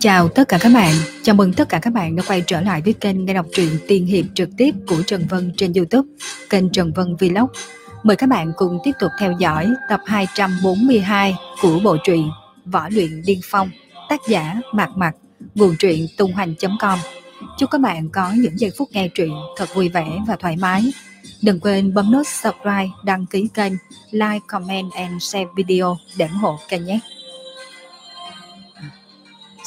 chào tất cả các bạn, chào mừng tất cả các bạn đã quay trở lại với kênh nghe đọc truyện tiên hiệp trực tiếp của Trần Vân trên Youtube, kênh Trần Vân Vlog. Mời các bạn cùng tiếp tục theo dõi tập 242 của bộ truyện Võ luyện điên phong, tác giả Mạc Mạc, nguồn truyện tung hoành.com. Chúc các bạn có những giây phút nghe truyện thật vui vẻ và thoải mái. Đừng quên bấm nút subscribe, đăng ký kênh, like, comment and share video để ủng hộ kênh nhé.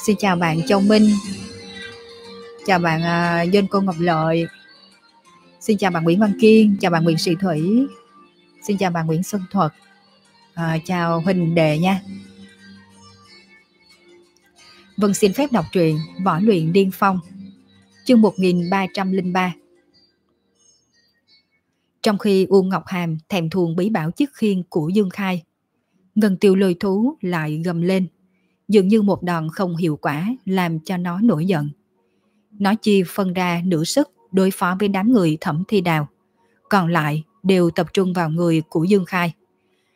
Xin chào bạn Châu Minh. Chào bạn uh, Doanh Cô Ngọc Lợi. Xin chào bạn Nguyễn Văn Kiên Chào bạn Nguyễn Sĩ Thủy. Xin chào bạn Nguyễn Xuân Thuật. À, Chào Huỳnh Đệ nha. Vân xin phép đọc truyện Võ luyện điên phong Chương 1303 Trong khi Uông Ngọc Hàm thèm thuồng bí bảo chiếc khiên của Dương Khai Ngân tiêu lôi thú lại gầm lên dường như một đòn không hiệu quả làm cho nó nổi giận. Nó chia phân ra nửa sức đối phó với đám người thẩm thi đào. Còn lại đều tập trung vào người của Dương Khai.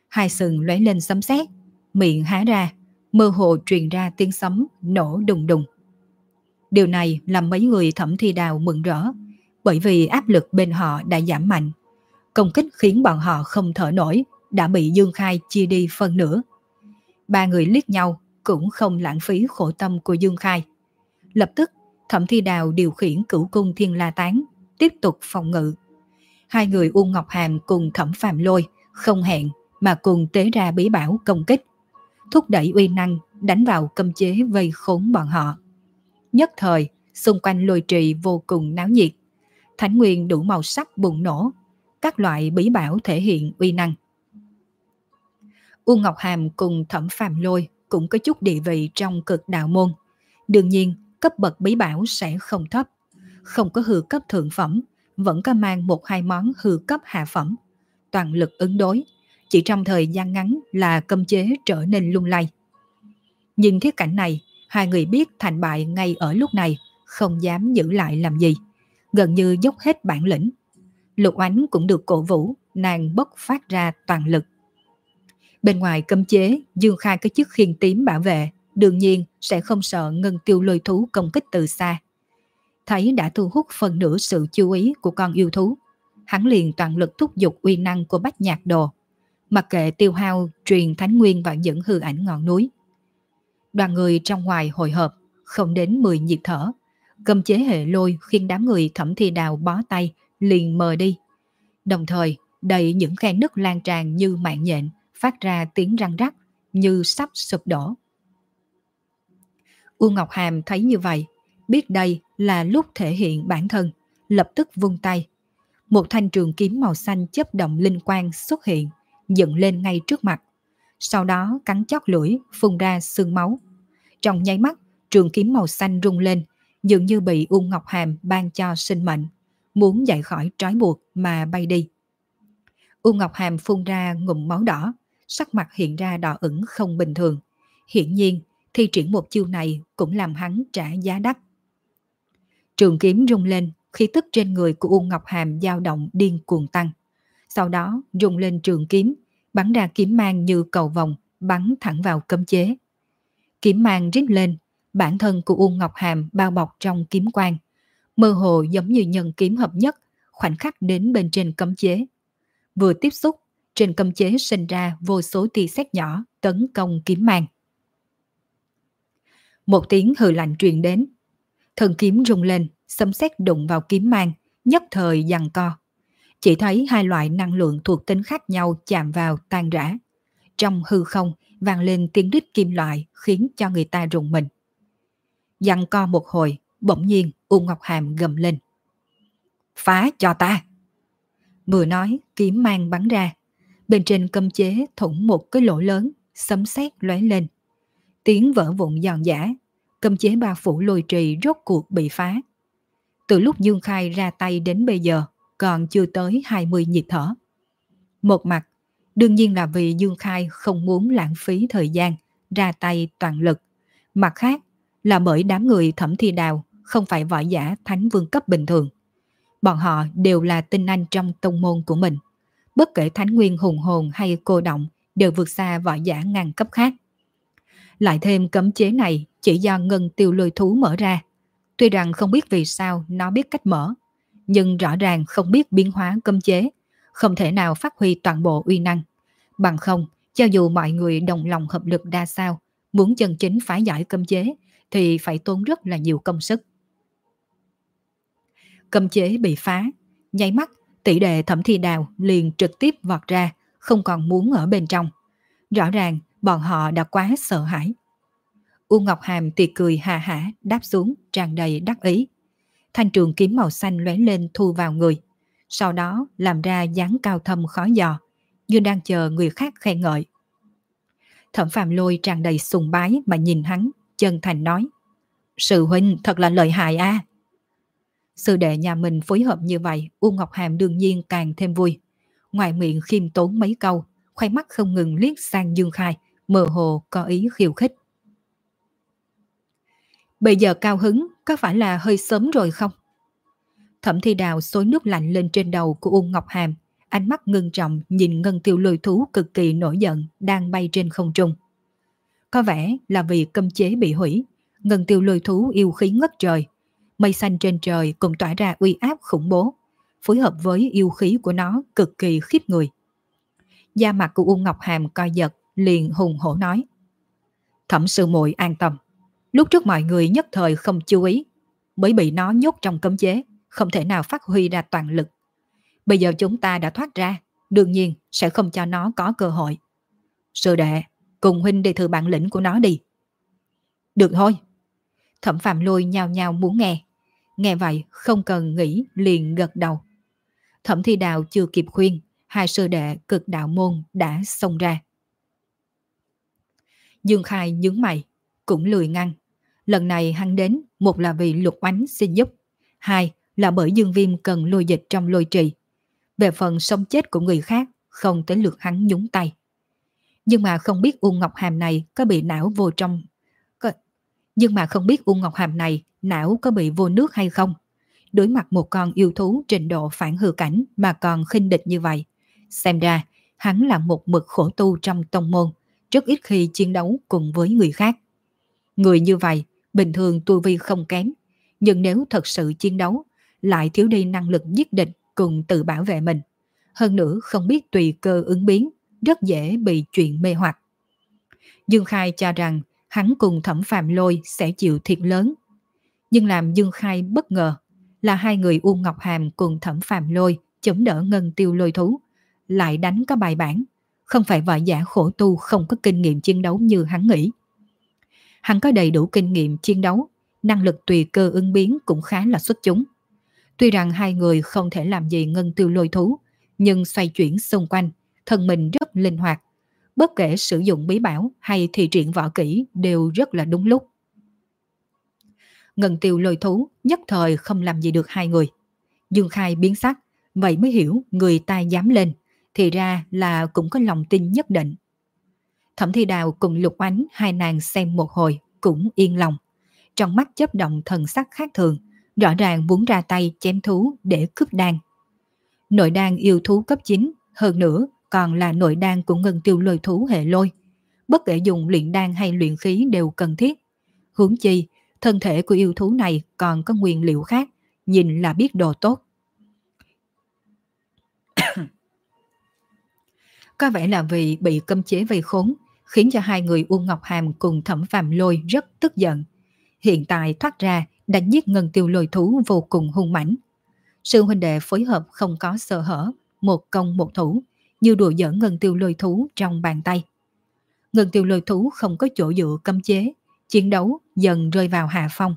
Hai sừng lóe lên sấm sét, miệng há ra, mơ hồ truyền ra tiếng sấm nổ đùng đùng. Điều này làm mấy người thẩm thi đào mừng rỡ, bởi vì áp lực bên họ đã giảm mạnh. Công kích khiến bọn họ không thở nổi, đã bị Dương Khai chia đi phân nửa. Ba người liếc nhau cũng không lãng phí khổ tâm của Dương Khai. Lập tức, Thẩm Thi Đào điều khiển cửu cung thiên la tán, tiếp tục phòng ngự. Hai người Uông Ngọc Hàm cùng Thẩm Phạm Lôi không hẹn mà cùng tế ra bí bảo công kích, thúc đẩy uy năng đánh vào cấm chế vây khốn bọn họ. Nhất thời, xung quanh lôi trì vô cùng náo nhiệt. Thánh nguyên đủ màu sắc bùng nổ, các loại bí bảo thể hiện uy năng. U Ngọc Hàm cùng Thẩm Phạm Lôi cũng có chút địa vị trong cực đạo môn. Đương nhiên, cấp bậc bí bảo sẽ không thấp. Không có hư cấp thượng phẩm, vẫn có mang một hai món hư cấp hạ phẩm. Toàn lực ứng đối, chỉ trong thời gian ngắn là cơm chế trở nên lung lay. Nhìn thế cảnh này, hai người biết thành bại ngay ở lúc này, không dám giữ lại làm gì. Gần như dốc hết bản lĩnh. Lục ánh cũng được cổ vũ, nàng bốc phát ra toàn lực. Bên ngoài cấm chế, Dương Khai có chiếc khiên tím bảo vệ, đương nhiên sẽ không sợ ngân tiêu lôi thú công kích từ xa. Thấy đã thu hút phần nửa sự chú ý của con yêu thú, hắn liền toàn lực thúc giục uy năng của bách nhạc đồ, mặc kệ tiêu hao truyền thánh nguyên và những hư ảnh ngọn núi. Đoàn người trong ngoài hồi hợp không đến 10 nhịp thở, cầm chế hệ lôi khiến đám người thẩm thi đào bó tay liền mờ đi. Đồng thời, đầy những khe nứt lan tràn như mạng nhện, phát ra tiếng răng rắc như sắp sụp đổ. U Ngọc Hàm thấy như vậy, biết đây là lúc thể hiện bản thân, lập tức vung tay. Một thanh trường kiếm màu xanh chấp động linh quang xuất hiện, dựng lên ngay trước mặt. Sau đó cắn chót lưỡi, phun ra sương máu. Trong nháy mắt, trường kiếm màu xanh rung lên, dường như bị U Ngọc Hàm ban cho sinh mệnh, muốn dậy khỏi trói buộc mà bay đi. U Ngọc Hàm phun ra ngụm máu đỏ, sắc mặt hiện ra đỏ ửng không bình thường. Hiển nhiên, thi triển một chiêu này cũng làm hắn trả giá đắt. Trường kiếm rung lên, khi tức trên người của U Ngọc Hàm dao động điên cuồng tăng. Sau đó rung lên trường kiếm, bắn ra kiếm mang như cầu vòng, bắn thẳng vào cấm chế. Kiếm mang rít lên, bản thân của U Ngọc Hàm bao bọc trong kiếm quang, mơ hồ giống như nhân kiếm hợp nhất, khoảnh khắc đến bên trên cấm chế. Vừa tiếp xúc, trên cấm chế sinh ra vô số tia sét nhỏ tấn công kiếm mang. Một tiếng hừ lạnh truyền đến. Thần kiếm rung lên, sấm sét đụng vào kiếm mang, nhất thời giằng co. Chỉ thấy hai loại năng lượng thuộc tính khác nhau chạm vào tan rã. Trong hư không vang lên tiếng rít kim loại khiến cho người ta rùng mình. Giằng co một hồi, bỗng nhiên U Ngọc Hàm gầm lên. Phá cho ta! Vừa nói, kiếm mang bắn ra, Bên trên cấm chế thủng một cái lỗ lớn, sấm sét lóe lên. Tiếng vỡ vụn giòn giả, cấm chế ba phủ lôi trì rốt cuộc bị phá. Từ lúc Dương Khai ra tay đến bây giờ, còn chưa tới 20 nhịp thở. Một mặt, đương nhiên là vì Dương Khai không muốn lãng phí thời gian, ra tay toàn lực. Mặt khác, là bởi đám người thẩm thi đào không phải võ giả thánh vương cấp bình thường. Bọn họ đều là tinh anh trong tông môn của mình bất kể thánh nguyên hùng hồn hay cô động đều vượt xa võ giả ngàn cấp khác. Lại thêm cấm chế này chỉ do ngân tiêu lôi thú mở ra. Tuy rằng không biết vì sao nó biết cách mở, nhưng rõ ràng không biết biến hóa cấm chế, không thể nào phát huy toàn bộ uy năng. Bằng không, cho dù mọi người đồng lòng hợp lực đa sao, muốn chân chính phá giải cấm chế thì phải tốn rất là nhiều công sức. Cấm chế bị phá, nháy mắt tỷ đệ thẩm thi đào liền trực tiếp vọt ra, không còn muốn ở bên trong. Rõ ràng bọn họ đã quá sợ hãi. U Ngọc Hàm thì cười hà hả đáp xuống tràn đầy đắc ý. Thanh trường kiếm màu xanh lóe lên thu vào người. Sau đó làm ra dáng cao thâm khó dò, như đang chờ người khác khen ngợi. Thẩm Phạm Lôi tràn đầy sùng bái mà nhìn hắn, chân thành nói. Sự huynh thật là lợi hại a. Sư đệ nhà mình phối hợp như vậy, U Ngọc Hàm đương nhiên càng thêm vui. Ngoài miệng khiêm tốn mấy câu, khoai mắt không ngừng liếc sang Dương Khai, mơ hồ có ý khiêu khích. Bây giờ cao hứng có phải là hơi sớm rồi không? Thẩm thi đào xối nước lạnh lên trên đầu của U Ngọc Hàm, ánh mắt ngưng trọng nhìn ngân tiêu lôi thú cực kỳ nổi giận đang bay trên không trung. Có vẻ là vì cấm chế bị hủy, ngân tiêu lôi thú yêu khí ngất trời. Mây xanh trên trời cũng tỏa ra uy áp khủng bố, phối hợp với yêu khí của nó cực kỳ khiếp người. Da mặt của U Ngọc Hàm coi giật, liền hùng hổ nói. Thẩm sư muội an tâm. Lúc trước mọi người nhất thời không chú ý, bởi bị nó nhốt trong cấm chế, không thể nào phát huy ra toàn lực. Bây giờ chúng ta đã thoát ra, đương nhiên sẽ không cho nó có cơ hội. Sư đệ, cùng huynh đi thử bản lĩnh của nó đi. Được thôi. Thẩm phạm lôi nhào nhào muốn nghe. Nghe vậy không cần nghĩ liền gật đầu. Thẩm thi đạo chưa kịp khuyên, hai sư đệ cực đạo môn đã xông ra. Dương Khai nhướng mày, cũng lười ngăn. Lần này hắn đến, một là vì lục oánh xin giúp, hai là bởi Dương Viêm cần lôi dịch trong lôi trì. Về phần sống chết của người khác, không tới lượt hắn nhúng tay. Nhưng mà không biết U Ngọc Hàm này có bị não vô trong... Nhưng mà không biết U Ngọc Hàm này não có bị vô nước hay không. Đối mặt một con yêu thú trình độ phản hư cảnh mà còn khinh địch như vậy. Xem ra, hắn là một mực khổ tu trong tông môn, rất ít khi chiến đấu cùng với người khác. Người như vậy, bình thường tu vi không kém, nhưng nếu thật sự chiến đấu, lại thiếu đi năng lực giết địch cùng tự bảo vệ mình. Hơn nữa không biết tùy cơ ứng biến, rất dễ bị chuyện mê hoặc. Dương Khai cho rằng hắn cùng thẩm phạm lôi sẽ chịu thiệt lớn. Nhưng làm Dương Khai bất ngờ là hai người Uông Ngọc Hàm cùng thẩm phạm lôi chống đỡ ngân tiêu lôi thú, lại đánh có bài bản, không phải vợ giả khổ tu không có kinh nghiệm chiến đấu như hắn nghĩ. Hắn có đầy đủ kinh nghiệm chiến đấu, năng lực tùy cơ ứng biến cũng khá là xuất chúng. Tuy rằng hai người không thể làm gì ngân tiêu lôi thú, nhưng xoay chuyển xung quanh, thân mình rất linh hoạt. Bất kể sử dụng bí bảo hay thị truyện võ kỹ đều rất là đúng lúc. Ngân tiêu lôi thú nhất thời không làm gì được hai người. Dương Khai biến sắc, vậy mới hiểu người ta dám lên, thì ra là cũng có lòng tin nhất định. Thẩm Thi Đào cùng Lục Ánh hai nàng xem một hồi cũng yên lòng. Trong mắt chấp động thần sắc khác thường, rõ ràng muốn ra tay chém thú để cướp đan. Nội đan yêu thú cấp 9, hơn nữa còn là nội đan của ngân tiêu lôi thú hệ lôi. Bất kể dùng luyện đan hay luyện khí đều cần thiết. Hướng chi, thân thể của yêu thú này còn có nguyên liệu khác, nhìn là biết đồ tốt. có vẻ là vì bị cấm chế vây khốn, khiến cho hai người Uông Ngọc Hàm cùng Thẩm Phạm Lôi rất tức giận. Hiện tại thoát ra đã giết ngân tiêu lôi thú vô cùng hung mãnh. Sư huynh đệ phối hợp không có sơ hở, một công một thủ, như đùa giỡn ngân tiêu lôi thú trong bàn tay. Ngân tiêu lôi thú không có chỗ dựa cấm chế, chiến đấu dần rơi vào hạ phong.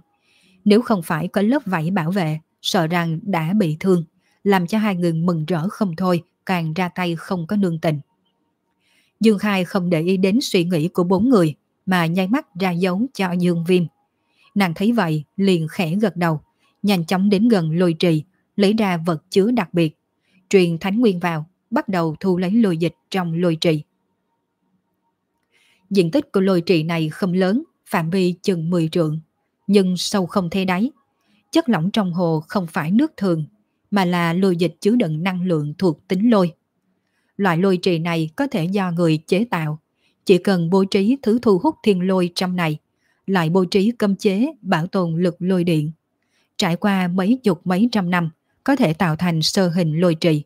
Nếu không phải có lớp vảy bảo vệ, sợ rằng đã bị thương, làm cho hai người mừng rỡ không thôi, càng ra tay không có nương tình. Dương Khai không để ý đến suy nghĩ của bốn người, mà nháy mắt ra dấu cho Dương Viêm. Nàng thấy vậy, liền khẽ gật đầu, nhanh chóng đến gần lôi trì, lấy ra vật chứa đặc biệt, truyền thánh nguyên vào, bắt đầu thu lấy lôi dịch trong lôi trì. Diện tích của lôi trì này không lớn, phạm vi chừng 10 trượng, nhưng sâu không thấy đáy. Chất lỏng trong hồ không phải nước thường, mà là lôi dịch chứa đựng năng lượng thuộc tính lôi. Loại lôi trì này có thể do người chế tạo, Chỉ cần bố trí thứ thu hút thiên lôi trong này, lại bố trí cấm chế bảo tồn lực lôi điện. Trải qua mấy chục mấy trăm năm, có thể tạo thành sơ hình lôi trì.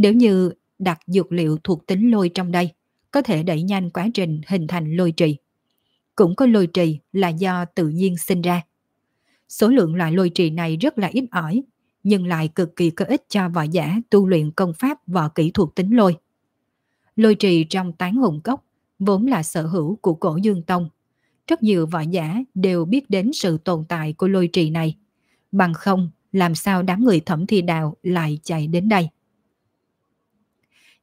Nếu như đặt dược liệu thuộc tính lôi trong đây, có thể đẩy nhanh quá trình hình thành lôi trì. Cũng có lôi trì là do tự nhiên sinh ra. Số lượng loại lôi trì này rất là ít ỏi, nhưng lại cực kỳ có ích cho võ giả tu luyện công pháp võ kỹ thuộc tính lôi. Lôi trì trong tán hùng cốc vốn là sở hữu của cổ dương tông. Rất nhiều võ giả đều biết đến sự tồn tại của lôi trì này. Bằng không, làm sao đám người thẩm thi đạo lại chạy đến đây.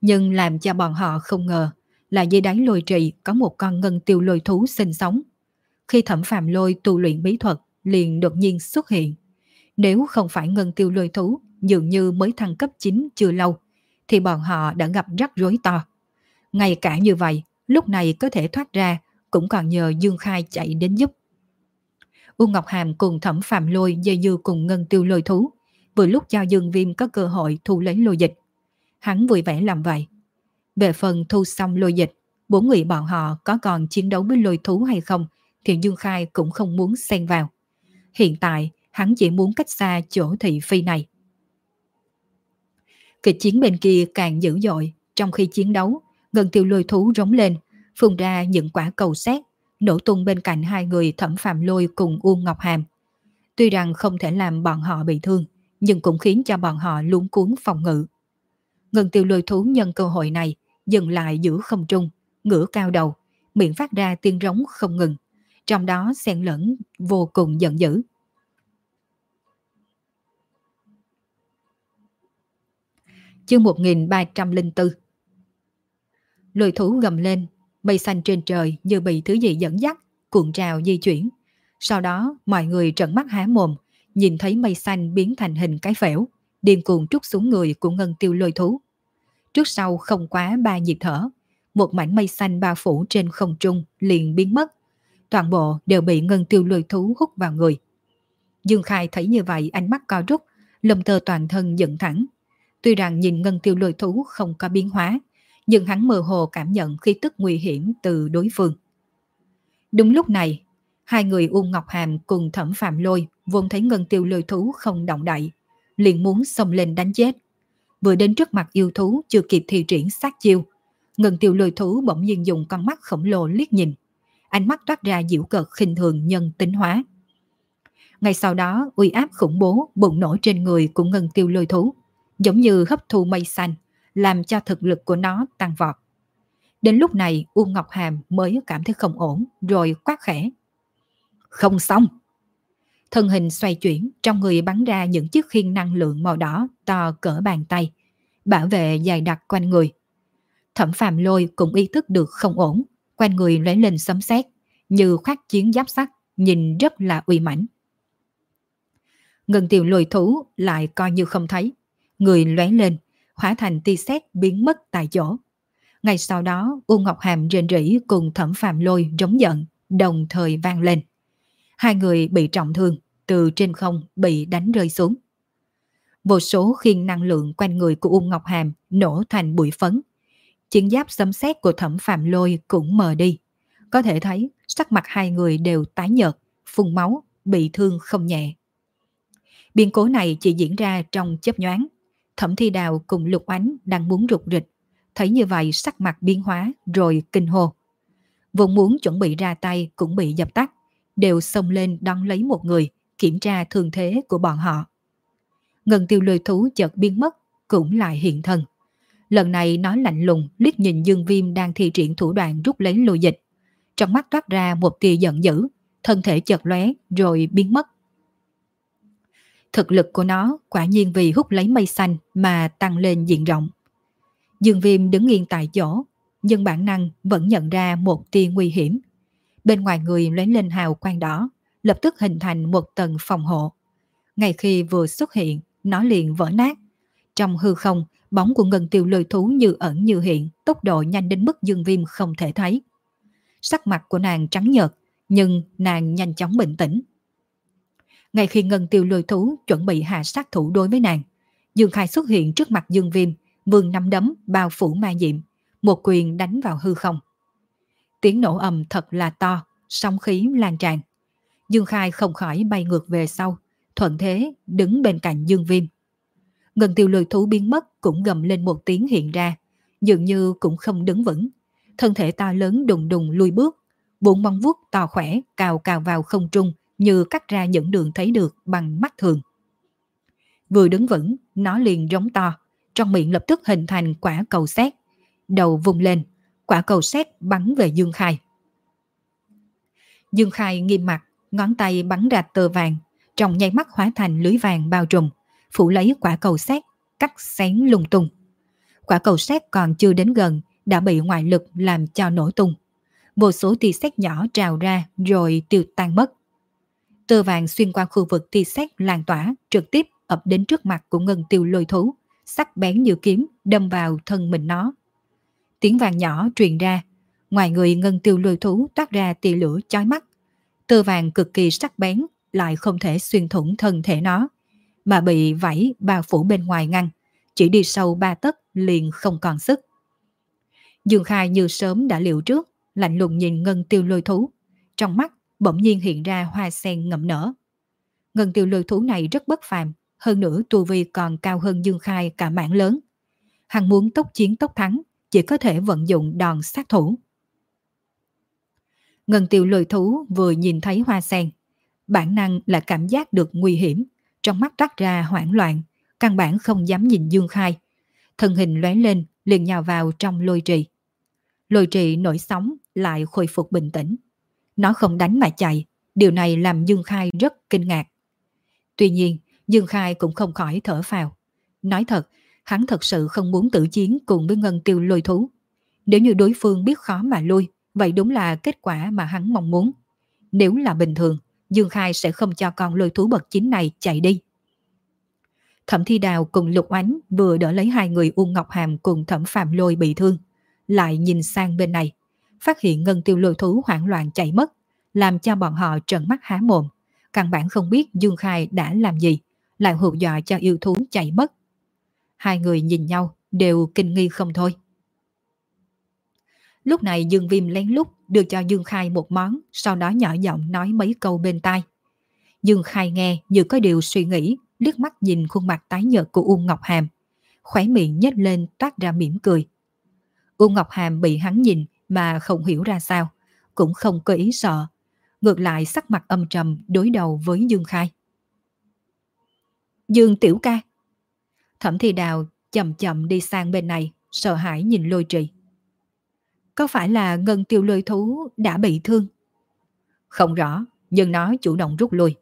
Nhưng làm cho bọn họ không ngờ là dưới đáy lôi trì có một con ngân tiêu lôi thú sinh sống. Khi thẩm phạm lôi tu luyện bí thuật liền đột nhiên xuất hiện. Nếu không phải ngân tiêu lôi thú dường như mới thăng cấp 9 chưa lâu, thì bọn họ đã gặp rắc rối to. Ngay cả như vậy, lúc này có thể thoát ra cũng còn nhờ Dương Khai chạy đến giúp. U Ngọc Hàm cùng thẩm phạm lôi dây dư cùng ngân tiêu lôi thú, vừa lúc cho Dương Viêm có cơ hội thu lấy lôi dịch. Hắn vui vẻ làm vậy. Về phần thu xong lôi dịch, bốn người bọn họ có còn chiến đấu với lôi thú hay không thì Dương Khai cũng không muốn xen vào. Hiện tại, hắn chỉ muốn cách xa chỗ thị phi này. Kịch chiến bên kia càng dữ dội, trong khi chiến đấu, ngân tiêu lôi thú rống lên, phun ra những quả cầu xét, nổ tung bên cạnh hai người thẩm phạm lôi cùng Uông Ngọc Hàm. Tuy rằng không thể làm bọn họ bị thương, nhưng cũng khiến cho bọn họ luống cuốn phòng ngự. Ngân tiêu lôi thú nhân cơ hội này, dừng lại giữa không trung, ngửa cao đầu, miệng phát ra tiếng rống không ngừng, trong đó xen lẫn vô cùng giận dữ. Chương 1304 Lôi thú gầm lên, mây xanh trên trời như bị thứ gì dẫn dắt, cuộn trào di chuyển. Sau đó, mọi người trợn mắt há mồm, nhìn thấy mây xanh biến thành hình cái phễu, điên cuồng trút xuống người của ngân tiêu lôi thú. Trước sau không quá ba nhịp thở, một mảnh mây xanh bao phủ trên không trung liền biến mất. Toàn bộ đều bị ngân tiêu lôi thú hút vào người. Dương Khai thấy như vậy ánh mắt co rút, lồng tơ toàn thân dựng thẳng. Tuy rằng nhìn ngân tiêu lôi thú không có biến hóa, nhưng hắn mơ hồ cảm nhận khí tức nguy hiểm từ đối phương. Đúng lúc này, hai người U Ngọc Hàm cùng thẩm phạm lôi vốn thấy ngân tiêu lôi thú không động đậy, liền muốn xông lên đánh chết. Vừa đến trước mặt yêu thú chưa kịp thi triển sát chiêu, ngân tiêu lôi thú bỗng nhiên dùng con mắt khổng lồ liếc nhìn. Ánh mắt toát ra diễu cợt khinh thường nhân tính hóa. Ngay sau đó, uy áp khủng bố bùng nổ trên người của ngân tiêu lôi thú, giống như hấp thu mây xanh, làm cho thực lực của nó tăng vọt. Đến lúc này U Ngọc Hàm mới cảm thấy không ổn rồi quát khẽ. Không xong! Thân hình xoay chuyển trong người bắn ra những chiếc khiên năng lượng màu đỏ to cỡ bàn tay, bảo vệ dài đặc quanh người. Thẩm phàm lôi cũng ý thức được không ổn, quanh người lấy lên sấm sét như khoác chiến giáp sắt, nhìn rất là uy mãnh. Ngân tiểu lôi thú lại coi như không thấy, người lóe lên, hóa thành tia sét biến mất tại chỗ. Ngay sau đó, U Ngọc Hàm rên rỉ cùng thẩm phạm lôi rống giận, đồng thời vang lên. Hai người bị trọng thương, từ trên không bị đánh rơi xuống. Vô số khiên năng lượng quanh người của Ung Ngọc Hàm nổ thành bụi phấn. Chiến giáp xâm xét của thẩm phạm lôi cũng mờ đi. Có thể thấy sắc mặt hai người đều tái nhợt, phun máu, bị thương không nhẹ. Biến cố này chỉ diễn ra trong chớp nhoáng, Thẩm Thi Đào cùng Lục Ánh đang muốn rụt rịch. Thấy như vậy sắc mặt biến hóa rồi kinh hồ. Vốn muốn chuẩn bị ra tay cũng bị dập tắt. Đều xông lên đón lấy một người, kiểm tra thương thế của bọn họ. Ngân tiêu lười thú chợt biến mất, cũng lại hiện thân. Lần này nó lạnh lùng liếc nhìn Dương Viêm đang thi triển thủ đoạn rút lấy lùi dịch. Trong mắt toát ra một tia giận dữ, thân thể chợt lóe rồi biến mất. Thực lực của nó quả nhiên vì hút lấy mây xanh mà tăng lên diện rộng. Dương Viêm đứng yên tại chỗ, nhưng bản năng vẫn nhận ra một tia nguy hiểm. Bên ngoài người lóe lên hào quang đỏ, lập tức hình thành một tầng phòng hộ. Ngay khi vừa xuất hiện, nó liền vỡ nát. Trong hư không, bóng của ngân tiêu lôi thú như ẩn như hiện, tốc độ nhanh đến mức dương viêm không thể thấy. Sắc mặt của nàng trắng nhợt, nhưng nàng nhanh chóng bình tĩnh, ngay khi Ngân Tiêu lôi thú chuẩn bị hạ sát thủ đối với nàng, Dương Khai xuất hiện trước mặt Dương Viêm, vương nắm đấm bao phủ ma diệm, một quyền đánh vào hư không. Tiếng nổ ầm thật là to, sóng khí lan tràn. Dương Khai không khỏi bay ngược về sau, thuận thế đứng bên cạnh Dương Viêm. Ngân tiêu lười thú biến mất cũng gầm lên một tiếng hiện ra, dường như cũng không đứng vững. Thân thể to lớn đùng đùng lui bước, bụng mong vuốt to khỏe cào cào vào không trung như cắt ra những đường thấy được bằng mắt thường. Vừa đứng vững, nó liền rống to, trong miệng lập tức hình thành quả cầu xét. Đầu vùng lên, quả cầu xét bắn về Dương Khai. Dương Khai nghiêm mặt, ngón tay bắn ra tờ vàng, trong nháy mắt hóa thành lưới vàng bao trùm, phủ lấy quả cầu xét, cắt xén lung tung. Quả cầu xét còn chưa đến gần, đã bị ngoại lực làm cho nổ tung. Vô số tia xét nhỏ trào ra rồi tiêu tan mất. Tơ vàng xuyên qua khu vực tia xét lan tỏa, trực tiếp ập đến trước mặt của ngân tiêu lôi thú, sắc bén như kiếm đâm vào thân mình nó. Tiếng vàng nhỏ truyền ra, ngoài người ngân tiêu lôi thú toát ra tia lửa chói mắt. Tơ vàng cực kỳ sắc bén lại không thể xuyên thủng thân thể nó, mà bị vảy bao phủ bên ngoài ngăn, chỉ đi sâu ba tấc liền không còn sức. Dương Khai như sớm đã liệu trước, lạnh lùng nhìn ngân tiêu lôi thú. Trong mắt bỗng nhiên hiện ra hoa sen ngậm nở. Ngân tiêu lôi thú này rất bất phàm, hơn nữa tu vi còn cao hơn Dương Khai cả mảng lớn. Hắn muốn tốc chiến tốc thắng, chỉ có thể vận dụng đòn sát thủ. Ngân tiêu lôi thú vừa nhìn thấy hoa sen, bản năng là cảm giác được nguy hiểm, trong mắt rắc ra hoảng loạn, căn bản không dám nhìn Dương Khai. Thân hình lóe lên, liền nhào vào trong lôi trì. Lôi trì nổi sóng lại khôi phục bình tĩnh. Nó không đánh mà chạy, điều này làm Dương Khai rất kinh ngạc. Tuy nhiên, Dương Khai cũng không khỏi thở phào. Nói thật, hắn thật sự không muốn tự chiến cùng với ngân tiêu lôi thú. Nếu như đối phương biết khó mà lui, vậy đúng là kết quả mà hắn mong muốn. Nếu là bình thường, Dương Khai sẽ không cho con lôi thú bậc chính này chạy đi. Thẩm Thi Đào cùng Lục Ánh vừa đỡ lấy hai người Uông Ngọc Hàm cùng Thẩm Phạm Lôi bị thương. Lại nhìn sang bên này, phát hiện ngân tiêu lôi thú hoảng loạn chạy mất, làm cho bọn họ trợn mắt há mồm. Căn bản không biết Dương Khai đã làm gì, lại hù dọa cho yêu thú chạy mất. Hai người nhìn nhau đều kinh nghi không thôi. Lúc này Dương Viêm lén lút đưa cho Dương Khai một món, sau đó nhỏ giọng nói mấy câu bên tai. Dương Khai nghe như có điều suy nghĩ, liếc mắt nhìn khuôn mặt tái nhợt của Uông Ngọc Hàm. Khóe miệng nhếch lên toát ra mỉm cười. Uông Ngọc Hàm bị hắn nhìn mà không hiểu ra sao, cũng không có ý sợ. Ngược lại sắc mặt âm trầm đối đầu với Dương Khai. Dương Tiểu Ca Thẩm Thi Đào chậm chậm đi sang bên này, sợ hãi nhìn lôi trì. Có phải là ngân tiêu lôi thú đã bị thương? Không rõ, nhưng nó chủ động rút lui.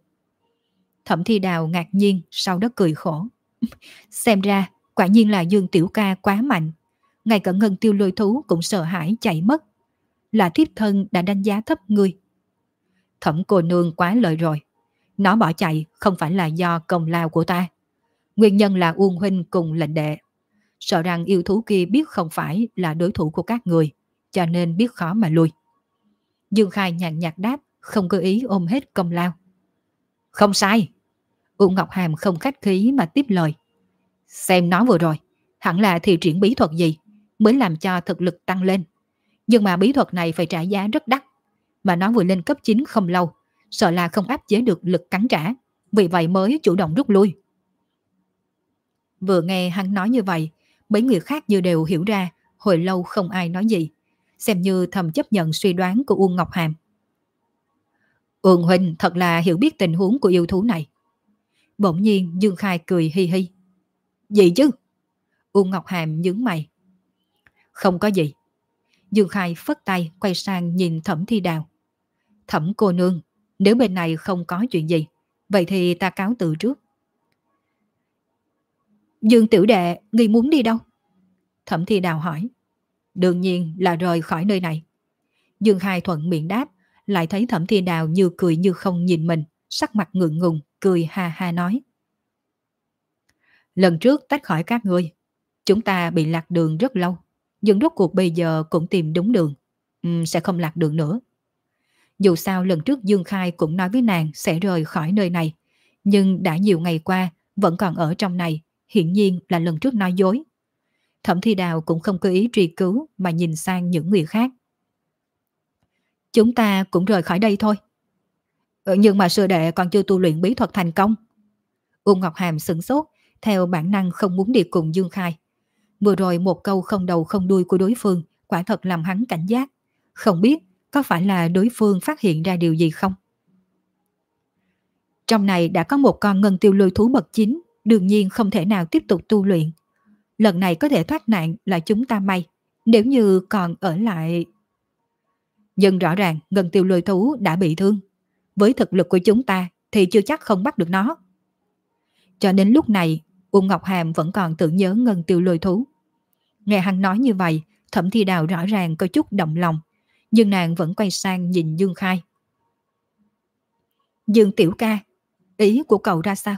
Thẩm Thi Đào ngạc nhiên, sau đó cười khổ. Xem ra, quả nhiên là Dương Tiểu Ca quá mạnh. Ngay cả ngân tiêu lôi thú cũng sợ hãi chạy mất. Là thiếp thân đã đánh giá thấp ngươi. Thẩm cô nương quá lợi rồi. Nó bỏ chạy không phải là do công lao của ta. Nguyên nhân là Uông Huynh cùng lệnh đệ. Sợ rằng yêu thú kia biết không phải là đối thủ của các người, cho nên biết khó mà lui. Dương Khai nhàn nhạt đáp, không cơ ý ôm hết công lao. Không sai. Uông Ngọc Hàm không khách khí mà tiếp lời. Xem nó vừa rồi, hẳn là thi triển bí thuật gì mới làm cho thực lực tăng lên. Nhưng mà bí thuật này phải trả giá rất đắt. Mà nó vừa lên cấp 9 không lâu, sợ là không áp chế được lực cắn trả, vì vậy mới chủ động rút lui. Vừa nghe hắn nói như vậy, mấy người khác như đều hiểu ra, hồi lâu không ai nói gì, xem như thầm chấp nhận suy đoán của Uông Ngọc Hàm. Uông Huynh thật là hiểu biết tình huống của yêu thú này. Bỗng nhiên Dương Khai cười hi hi. Gì chứ? Uông Ngọc Hàm nhướng mày. Không có gì. Dương Khai phất tay quay sang nhìn thẩm thi đào. Thẩm cô nương, nếu bên này không có chuyện gì, vậy thì ta cáo từ trước. Dương tiểu đệ, ngươi muốn đi đâu? Thẩm thi đào hỏi. Đương nhiên là rời khỏi nơi này. Dương Khai thuận miệng đáp, lại thấy thẩm thi đào như cười như không nhìn mình, sắc mặt ngượng ngùng, cười ha ha nói. Lần trước tách khỏi các ngươi, chúng ta bị lạc đường rất lâu, nhưng rốt cuộc bây giờ cũng tìm đúng đường, ừ, sẽ không lạc đường nữa. Dù sao lần trước Dương Khai cũng nói với nàng sẽ rời khỏi nơi này, nhưng đã nhiều ngày qua vẫn còn ở trong này, hiển nhiên là lần trước nói dối. Thẩm Thi Đào cũng không có ý truy cứu mà nhìn sang những người khác. Chúng ta cũng rời khỏi đây thôi. Ừ, nhưng mà sư đệ còn chưa tu luyện bí thuật thành công. Uông Ngọc Hàm sửng sốt, theo bản năng không muốn đi cùng Dương Khai. Vừa rồi một câu không đầu không đuôi của đối phương quả thật làm hắn cảnh giác. Không biết có phải là đối phương phát hiện ra điều gì không? Trong này đã có một con ngân tiêu lôi thú bậc chính, đương nhiên không thể nào tiếp tục tu luyện. Lần này có thể thoát nạn là chúng ta may, nếu như còn ở lại... Nhưng rõ ràng ngân tiêu lôi thú đã bị thương. Với thực lực của chúng ta thì chưa chắc không bắt được nó. Cho đến lúc này, Uông Ngọc Hàm vẫn còn tưởng nhớ ngân tiêu lôi thú. Nghe hắn nói như vậy, thẩm thi đào rõ ràng có chút động lòng, nhưng nàng vẫn quay sang nhìn Dương Khai. Dương Tiểu Ca, ý của cậu ra sao?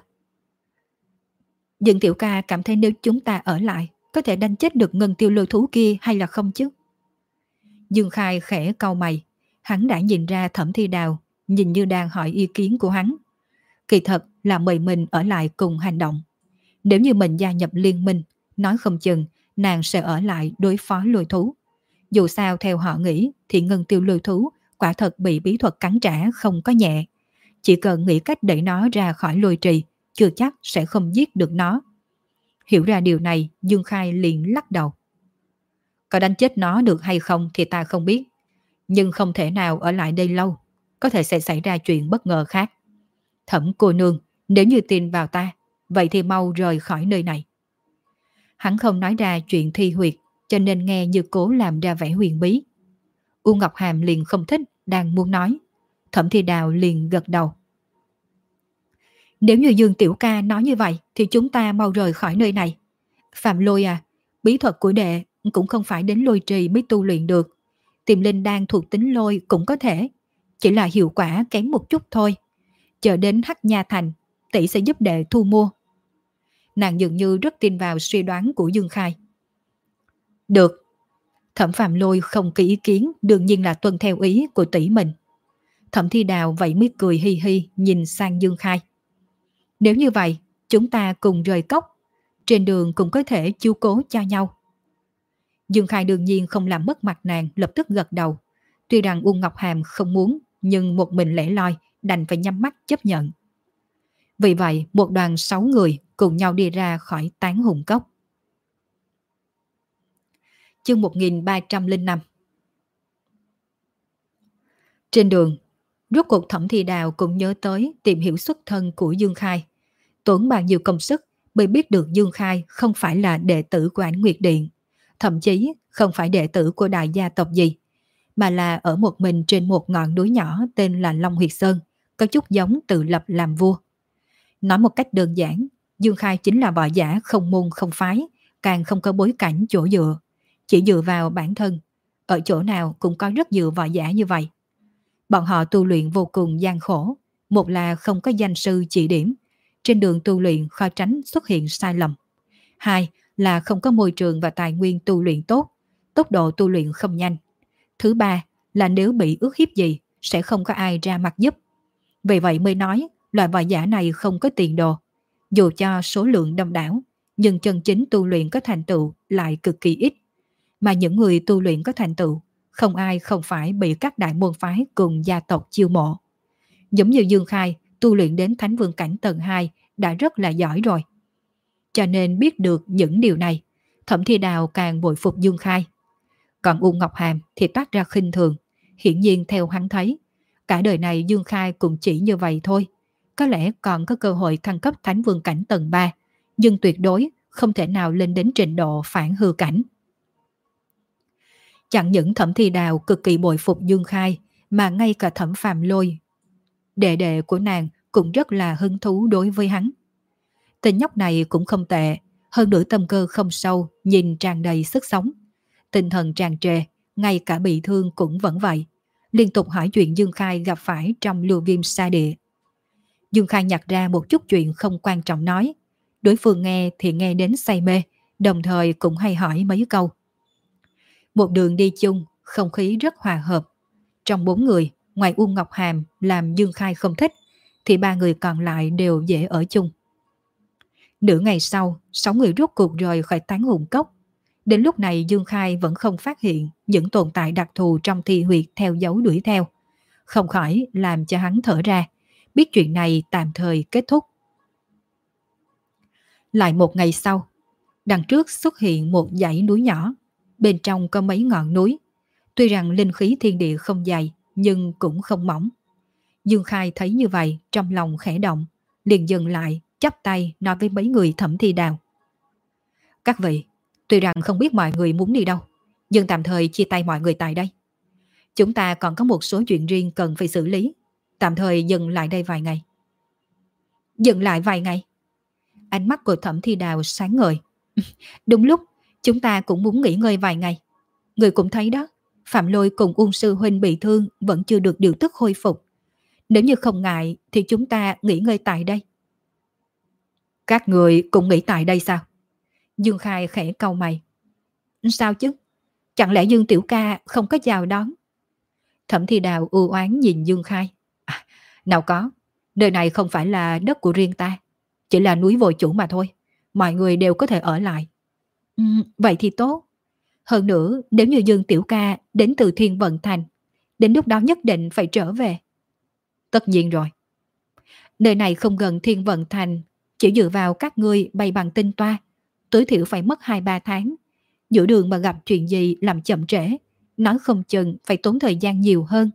Dương Tiểu Ca cảm thấy nếu chúng ta ở lại, có thể đánh chết được ngân tiêu lôi thú kia hay là không chứ? Dương Khai khẽ cau mày, hắn đã nhìn ra thẩm thi đào, nhìn như đang hỏi ý kiến của hắn. Kỳ thật là mời mình ở lại cùng hành động. Nếu như mình gia nhập liên minh, nói không chừng nàng sẽ ở lại đối phó lôi thú. Dù sao theo họ nghĩ thì ngân tiêu lôi thú quả thật bị bí thuật cắn trả không có nhẹ. Chỉ cần nghĩ cách đẩy nó ra khỏi lôi trì, chưa chắc sẽ không giết được nó. Hiểu ra điều này, Dương Khai liền lắc đầu. Có đánh chết nó được hay không thì ta không biết. Nhưng không thể nào ở lại đây lâu. Có thể sẽ xảy ra chuyện bất ngờ khác. Thẩm cô nương, nếu như tin vào ta, vậy thì mau rời khỏi nơi này. Hắn không nói ra chuyện thi huyệt, cho nên nghe như cố làm ra vẻ huyền bí. U Ngọc Hàm liền không thích, đang muốn nói. Thẩm Thi Đào liền gật đầu. Nếu như Dương Tiểu Ca nói như vậy thì chúng ta mau rời khỏi nơi này. Phạm Lôi à, bí thuật của đệ cũng không phải đến lôi trì mới tu luyện được. Tìm linh đan thuộc tính lôi cũng có thể. Chỉ là hiệu quả kém một chút thôi. Chờ đến Hắc Nha Thành, tỷ sẽ giúp đệ thu mua. Nàng dường như rất tin vào suy đoán của Dương Khai. Được. Thẩm Phạm Lôi không kỳ ý kiến đương nhiên là tuân theo ý của tỷ mình. Thẩm Thi Đào vậy mới cười hi hi nhìn sang Dương Khai. Nếu như vậy, chúng ta cùng rời cốc. Trên đường cũng có thể chiếu cố cho nhau. Dương Khai đương nhiên không làm mất mặt nàng lập tức gật đầu. Tuy rằng Uông Ngọc Hàm không muốn, nhưng một mình lẻ loi, đành phải nhắm mắt chấp nhận. Vì vậy, một đoàn sáu người cùng nhau đi ra khỏi tán hùng cốc. Chương 1305 Trên đường, rốt cuộc thẩm thi đào cũng nhớ tới tìm hiểu xuất thân của Dương Khai. Tốn bao nhiêu công sức mới biết được Dương Khai không phải là đệ tử của ảnh Nguyệt Điện, thậm chí không phải đệ tử của đại gia tộc gì, mà là ở một mình trên một ngọn núi nhỏ tên là Long Huyệt Sơn, có chút giống tự lập làm vua. Nói một cách đơn giản, Dương Khai chính là võ giả không môn không phái, càng không có bối cảnh chỗ dựa, chỉ dựa vào bản thân. Ở chỗ nào cũng có rất nhiều võ giả như vậy. Bọn họ tu luyện vô cùng gian khổ, một là không có danh sư chỉ điểm, trên đường tu luyện khó tránh xuất hiện sai lầm. Hai là không có môi trường và tài nguyên tu luyện tốt, tốc độ tu luyện không nhanh. Thứ ba là nếu bị ước hiếp gì sẽ không có ai ra mặt giúp. Vì vậy mới nói loại võ giả này không có tiền đồ. Dù cho số lượng đông đảo, nhưng chân chính tu luyện có thành tựu lại cực kỳ ít. Mà những người tu luyện có thành tựu, không ai không phải bị các đại môn phái cùng gia tộc chiêu mộ. Giống như Dương Khai, tu luyện đến Thánh Vương Cảnh tầng 2 đã rất là giỏi rồi. Cho nên biết được những điều này, Thẩm Thi Đào càng bội phục Dương Khai. Còn U Ngọc Hàm thì toát ra khinh thường, hiển nhiên theo hắn thấy, cả đời này Dương Khai cũng chỉ như vậy thôi có lẽ còn có cơ hội thăng cấp Thánh Vương Cảnh tầng 3, nhưng tuyệt đối không thể nào lên đến trình độ phản hư cảnh. Chẳng những thẩm thi đào cực kỳ bội phục Dương Khai, mà ngay cả thẩm phàm lôi. Đệ đệ của nàng cũng rất là hứng thú đối với hắn. Tên nhóc này cũng không tệ, hơn nữa tâm cơ không sâu, nhìn tràn đầy sức sống. Tinh thần tràn trề, ngay cả bị thương cũng vẫn vậy. Liên tục hỏi chuyện Dương Khai gặp phải trong lưu viêm xa địa. Dương Khai nhặt ra một chút chuyện không quan trọng nói. Đối phương nghe thì nghe đến say mê, đồng thời cũng hay hỏi mấy câu. Một đường đi chung, không khí rất hòa hợp. Trong bốn người, ngoài Uông Ngọc Hàm làm Dương Khai không thích, thì ba người còn lại đều dễ ở chung. Nửa ngày sau, sáu người rút cuộc rời khỏi tán hùng cốc. Đến lúc này Dương Khai vẫn không phát hiện những tồn tại đặc thù trong thi huyệt theo dấu đuổi theo. Không khỏi làm cho hắn thở ra, biết chuyện này tạm thời kết thúc. Lại một ngày sau, đằng trước xuất hiện một dãy núi nhỏ, bên trong có mấy ngọn núi. Tuy rằng linh khí thiên địa không dày, nhưng cũng không mỏng. Dương Khai thấy như vậy, trong lòng khẽ động, liền dừng lại, chắp tay nói với mấy người thẩm thi đào. Các vị, tuy rằng không biết mọi người muốn đi đâu, nhưng tạm thời chia tay mọi người tại đây. Chúng ta còn có một số chuyện riêng cần phải xử lý, tạm thời dừng lại đây vài ngày. Dừng lại vài ngày? Ánh mắt của thẩm thi đào sáng ngời. Đúng lúc, chúng ta cũng muốn nghỉ ngơi vài ngày. Người cũng thấy đó, Phạm Lôi cùng ung Sư Huynh bị thương vẫn chưa được điều tức khôi phục. Nếu như không ngại thì chúng ta nghỉ ngơi tại đây. Các người cũng nghỉ tại đây sao? Dương Khai khẽ cau mày. Sao chứ? Chẳng lẽ Dương Tiểu Ca không có chào đón? Thẩm Thi Đào ưu oán nhìn Dương Khai. À, nào có, nơi này không phải là đất của riêng ta. Chỉ là núi vội chủ mà thôi. Mọi người đều có thể ở lại. Ừ, vậy thì tốt. Hơn nữa, nếu như Dương Tiểu Ca đến từ Thiên Vận Thành, đến lúc đó nhất định phải trở về. Tất nhiên rồi. Nơi này không gần Thiên Vận Thành, chỉ dựa vào các ngươi bay bằng tinh toa, tối thiểu phải mất 2-3 tháng. Giữa đường mà gặp chuyện gì làm chậm trễ, nói không chừng phải tốn thời gian nhiều hơn.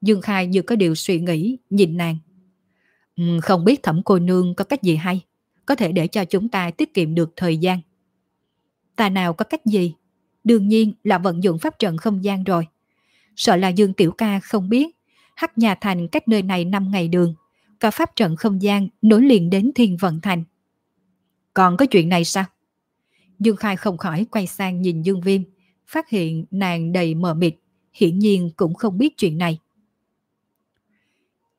Dương Khai như có điều suy nghĩ, nhìn nàng. Ừ, không biết thẩm cô nương có cách gì hay, có thể để cho chúng ta tiết kiệm được thời gian. Ta nào có cách gì? Đương nhiên là vận dụng pháp trận không gian rồi. Sợ là Dương Tiểu Ca không biết, Hắc Nhà Thành cách nơi này 5 ngày đường, cả pháp trận không gian nối liền đến Thiên Vận Thành. Còn có chuyện này sao? Dương Khai không khỏi quay sang nhìn Dương Viêm, phát hiện nàng đầy mờ mịt, hiển nhiên cũng không biết chuyện này.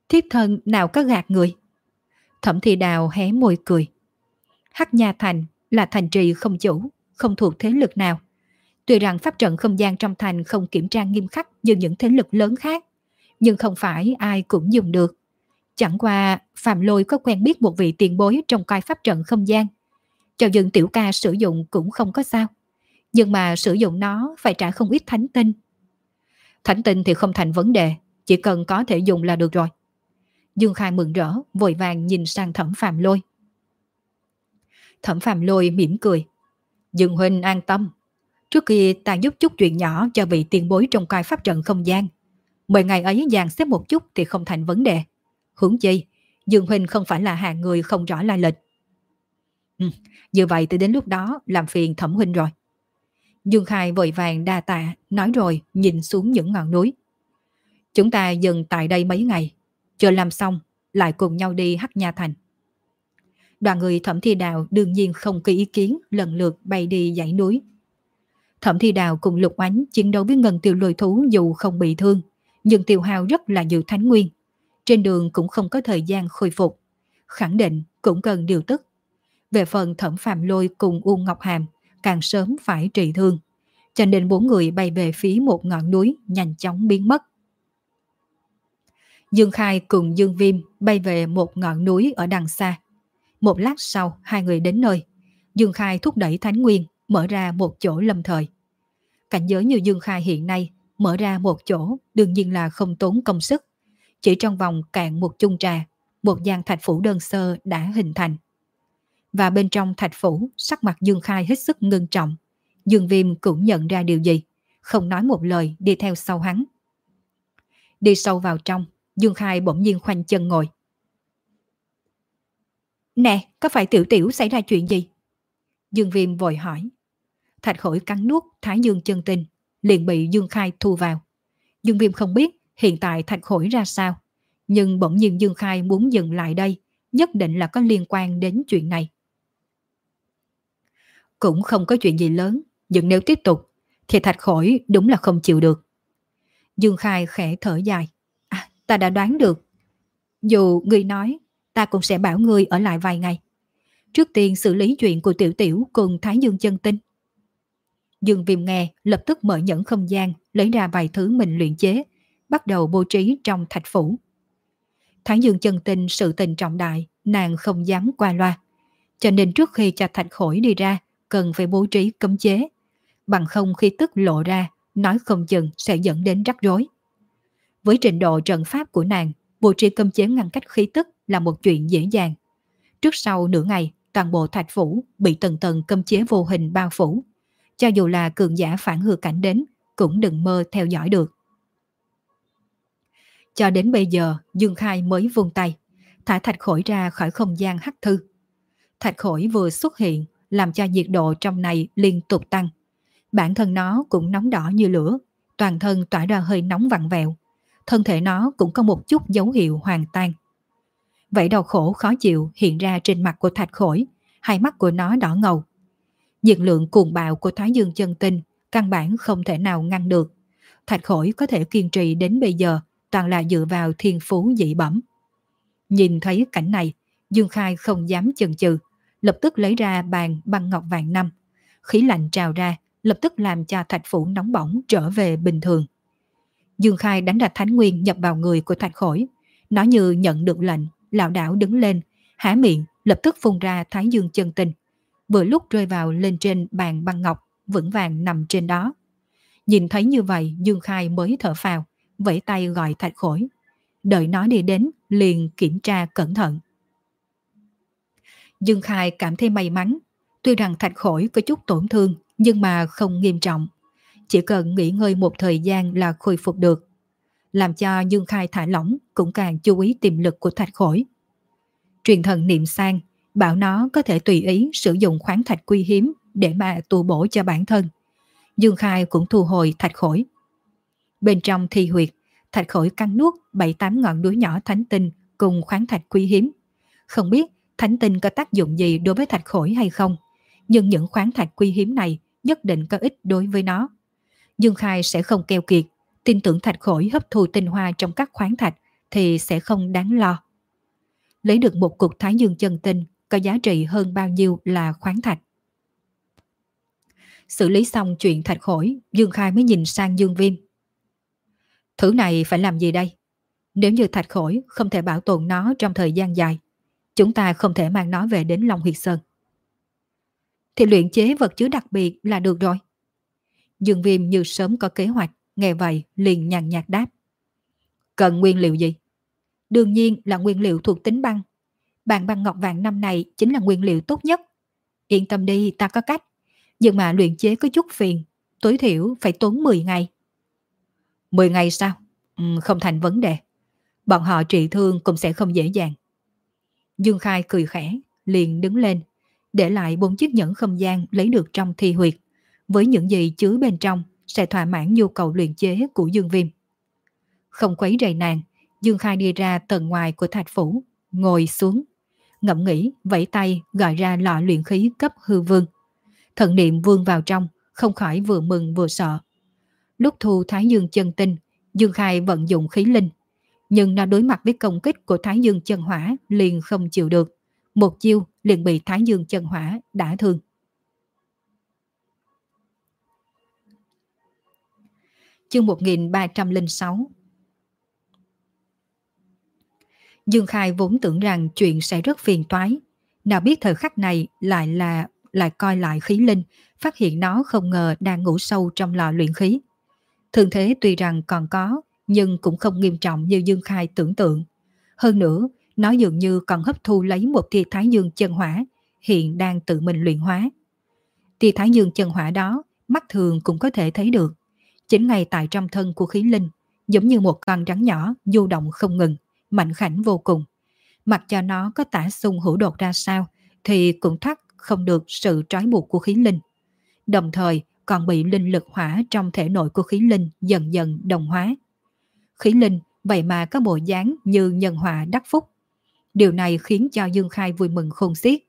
Thiếp thân nào có gạt người? Thẩm Thị Đào hé môi cười. Hắc Nha Thành là thành trì không chủ, không thuộc thế lực nào. Tuy rằng pháp trận không gian trong thành không kiểm tra nghiêm khắc như những thế lực lớn khác, nhưng không phải ai cũng dùng được. Chẳng qua Phạm Lôi có quen biết một vị tiền bối trong coi pháp trận không gian. Cho dừng tiểu ca sử dụng cũng không có sao. Nhưng mà sử dụng nó phải trả không ít thánh tinh. Thánh tinh thì không thành vấn đề, chỉ cần có thể dùng là được rồi. Dương Khai mừng rỡ, vội vàng nhìn sang thẩm Phạm Lôi. Thẩm Phạm Lôi mỉm cười. Dương Huynh an tâm. Trước kia ta giúp chút chuyện nhỏ cho vị tiền bối trong coi pháp trận không gian. Mười ngày ấy dàn xếp một chút thì không thành vấn đề. Hướng chi, Dương Huynh không phải là hạng người không rõ lai lịch. Ừ, như vậy thì đến lúc đó làm phiền thẩm huynh rồi. Dương Khai vội vàng đa tạ, nói rồi nhìn xuống những ngọn núi. Chúng ta dừng tại đây mấy ngày, chờ làm xong lại cùng nhau đi Hắc Nha Thành. Đoàn người Thẩm Thi Đào đương nhiên không có ý kiến lần lượt bay đi dãy núi. Thẩm Thi Đào cùng Lục Ánh chiến đấu với ngân tiêu lôi thú dù không bị thương, nhưng tiêu hao rất là nhiều thánh nguyên. Trên đường cũng không có thời gian khôi phục. Khẳng định cũng cần điều tức. Về phần thẩm phạm lôi cùng u Ngọc Hàm, càng sớm phải trị thương. Cho nên bốn người bay về phía một ngọn núi nhanh chóng biến mất. Dương Khai cùng Dương Viêm bay về một ngọn núi ở đằng xa. Một lát sau, hai người đến nơi. Dương Khai thúc đẩy Thánh Nguyên, mở ra một chỗ lâm thời. Cảnh giới như Dương Khai hiện nay, mở ra một chỗ đương nhiên là không tốn công sức. Chỉ trong vòng cạn một chung trà, một gian thạch phủ đơn sơ đã hình thành. Và bên trong thạch phủ, sắc mặt Dương Khai hết sức ngưng trọng. Dương Viêm cũng nhận ra điều gì, không nói một lời đi theo sau hắn. Đi sâu vào trong, Dương Khai bỗng nhiên khoanh chân ngồi. Nè, có phải tiểu tiểu xảy ra chuyện gì? Dương Viêm vội hỏi. Thạch khổi cắn nuốt Thái Dương chân tinh, liền bị Dương Khai thu vào. Dương Viêm không biết hiện tại thạch khổi ra sao, nhưng bỗng nhiên Dương Khai muốn dừng lại đây, nhất định là có liên quan đến chuyện này. Cũng không có chuyện gì lớn, nhưng nếu tiếp tục, thì thạch khổi đúng là không chịu được. Dương Khai khẽ thở dài. Ta đã đoán được. Dù người nói, ta cũng sẽ bảo người ở lại vài ngày. Trước tiên xử lý chuyện của tiểu tiểu cùng Thái Dương chân tinh. Dương Viêm nghe, lập tức mở nhẫn không gian, lấy ra vài thứ mình luyện chế, bắt đầu bố trí trong thạch phủ. Thái Dương chân tinh sự tình trọng đại, nàng không dám qua loa. Cho nên trước khi cho thạch khổi đi ra, cần phải bố trí cấm chế, bằng không khi tức lộ ra, nói không chừng sẽ dẫn đến rắc rối. Với trình độ trận pháp của nàng, bố trí cấm chế ngăn cách khí tức là một chuyện dễ dàng. Trước sau nửa ngày, toàn bộ thạch phủ bị tầng tầng cấm chế vô hình bao phủ. Cho dù là cường giả phản hư cảnh đến, cũng đừng mơ theo dõi được. Cho đến bây giờ, Dương Khai mới vung tay, thả thạch khổi ra khỏi không gian hắc thư. Thạch khổi vừa xuất hiện, làm cho nhiệt độ trong này liên tục tăng. Bản thân nó cũng nóng đỏ như lửa, toàn thân tỏa ra hơi nóng vặn vẹo. Thân thể nó cũng có một chút dấu hiệu hoàn tan. Vậy đau khổ khó chịu hiện ra trên mặt của thạch khổi, hai mắt của nó đỏ ngầu. Nhiệt lượng cuồng bạo của Thái Dương chân tinh căn bản không thể nào ngăn được. Thạch khổi có thể kiên trì đến bây giờ toàn là dựa vào thiên phú dị bẩm. Nhìn thấy cảnh này, Dương Khai không dám chần chừ, lập tức lấy ra bàn băng ngọc vàng năm. Khí lạnh trào ra, lập tức làm cho thạch phủ nóng bỏng trở về bình thường. Dương Khai đánh ra thánh nguyên nhập vào người của thạch khổi. Nó như nhận được lệnh, lão đảo đứng lên, há miệng, lập tức phun ra thái dương chân tinh. Vừa lúc rơi vào lên trên bàn băng ngọc, vững vàng nằm trên đó. Nhìn thấy như vậy, Dương Khai mới thở phào, vẫy tay gọi thạch khổi. Đợi nó đi đến, liền kiểm tra cẩn thận. Dương Khai cảm thấy may mắn, tuy rằng thạch khổi có chút tổn thương, nhưng mà không nghiêm trọng. Chỉ cần nghỉ ngơi một thời gian là khôi phục được. Làm cho Dương Khai thả lỏng cũng càng chú ý tiềm lực của thạch khổi. Truyền thần niệm sang, bảo nó có thể tùy ý sử dụng khoáng thạch quy hiếm để mà tu bổ cho bản thân. Dương Khai cũng thu hồi thạch khổi. Bên trong thi huyệt, thạch khổi căng nuốt 7-8 ngọn núi nhỏ thánh tinh cùng khoáng thạch quý hiếm. Không biết thánh tinh có tác dụng gì đối với thạch khổi hay không, nhưng những khoáng thạch quý hiếm này nhất định có ích đối với nó. Dương Khai sẽ không keo kiệt, tin tưởng thạch khổi hấp thu tinh hoa trong các khoáng thạch thì sẽ không đáng lo. Lấy được một cục thái dương chân tinh có giá trị hơn bao nhiêu là khoáng thạch. Xử lý xong chuyện thạch khổi, Dương Khai mới nhìn sang Dương Viêm. Thứ này phải làm gì đây? Nếu như thạch khổi không thể bảo tồn nó trong thời gian dài, chúng ta không thể mang nó về đến Long Huyệt Sơn. Thì luyện chế vật chứa đặc biệt là được rồi. Dương Viêm như sớm có kế hoạch, nghe vậy liền nhàn nhạt đáp. Cần nguyên liệu gì? Đương nhiên là nguyên liệu thuộc tính băng. Bàn băng ngọc vàng năm này chính là nguyên liệu tốt nhất. Yên tâm đi, ta có cách. Nhưng mà luyện chế có chút phiền, tối thiểu phải tốn 10 ngày. 10 ngày sao? Ừ, không thành vấn đề. Bọn họ trị thương cũng sẽ không dễ dàng. Dương Khai cười khẽ, liền đứng lên, để lại bốn chiếc nhẫn không gian lấy được trong thi huyệt. Với những gì chứa bên trong sẽ thỏa mãn nhu cầu luyện chế của Dương Viêm. Không quấy rầy nàng, Dương Khai đi ra tầng ngoài của thạch phủ, ngồi xuống, ngẫm nghĩ, vẫy tay gọi ra lọ luyện khí cấp hư vương. Thần niệm vương vào trong, không khỏi vừa mừng vừa sợ. Lúc thu Thái Dương chân tinh, Dương Khai vận dụng khí linh. Nhưng nó đối mặt với công kích của Thái Dương chân hỏa liền không chịu được. Một chiêu liền bị Thái Dương chân hỏa đả thương. Chương 1306 Dương Khai vốn tưởng rằng chuyện sẽ rất phiền toái. Nào biết thời khắc này lại là lại coi lại khí linh, phát hiện nó không ngờ đang ngủ sâu trong lò luyện khí. thường thế tuy rằng còn có, nhưng cũng không nghiêm trọng như Dương Khai tưởng tượng. Hơn nữa, nó dường như còn hấp thu lấy một tia thái dương chân hỏa, hiện đang tự mình luyện hóa. Tia thái dương chân hỏa đó, mắt thường cũng có thể thấy được. Chính ngay tại trong thân của khí linh, giống như một con rắn nhỏ du động không ngừng, mạnh khảnh vô cùng. Mặc cho nó có tả sung hữu đột ra sao, thì cũng thắt không được sự trói buộc của khí linh. Đồng thời, còn bị linh lực hỏa trong thể nội của khí linh dần dần đồng hóa. Khí linh vậy mà có bộ dáng như nhân họa đắc phúc. Điều này khiến cho Dương Khai vui mừng khôn xiết.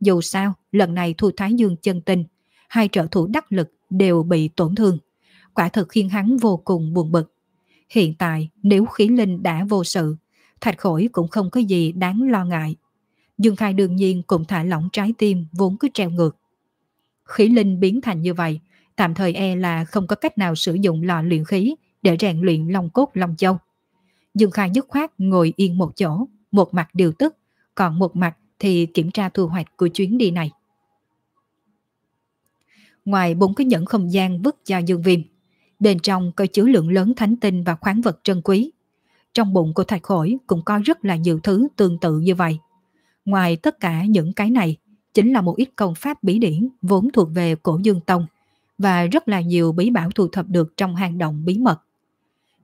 Dù sao, lần này thu Thái Dương chân tinh, hai trợ thủ đắc lực đều bị tổn thương. Quả thực khiến hắn vô cùng buồn bực. Hiện tại, nếu khí linh đã vô sự, thạch khổi cũng không có gì đáng lo ngại. Dương Khai đương nhiên cũng thả lỏng trái tim vốn cứ treo ngược. Khí linh biến thành như vậy, tạm thời e là không có cách nào sử dụng lò luyện khí để rèn luyện long cốt long châu. Dương Khai dứt khoát ngồi yên một chỗ, một mặt điều tức, còn một mặt thì kiểm tra thu hoạch của chuyến đi này. Ngoài bốn cái nhẫn không gian vứt cho Dương Viêm, bên trong có chứa lượng lớn thánh tinh và khoáng vật trân quý. Trong bụng của thạch khổi cũng có rất là nhiều thứ tương tự như vậy. Ngoài tất cả những cái này, chính là một ít công pháp bí điển vốn thuộc về cổ dương tông và rất là nhiều bí bảo thu thập được trong hang động bí mật.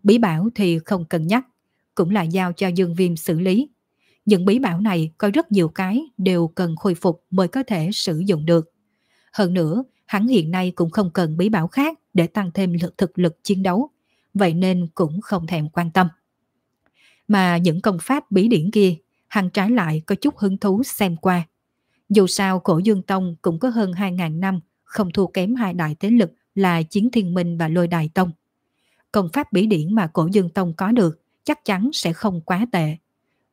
Bí bảo thì không cần nhắc, cũng là giao cho dương viêm xử lý. Những bí bảo này có rất nhiều cái đều cần khôi phục mới có thể sử dụng được. Hơn nữa, hắn hiện nay cũng không cần bí bảo khác để tăng thêm lực thực lực chiến đấu, vậy nên cũng không thèm quan tâm. Mà những công pháp bí điển kia, hắn trái lại có chút hứng thú xem qua. Dù sao cổ Dương Tông cũng có hơn 2.000 năm, không thua kém hai đại thế lực là Chiến Thiên Minh và Lôi Đài Tông. Công pháp bí điển mà cổ Dương Tông có được chắc chắn sẽ không quá tệ.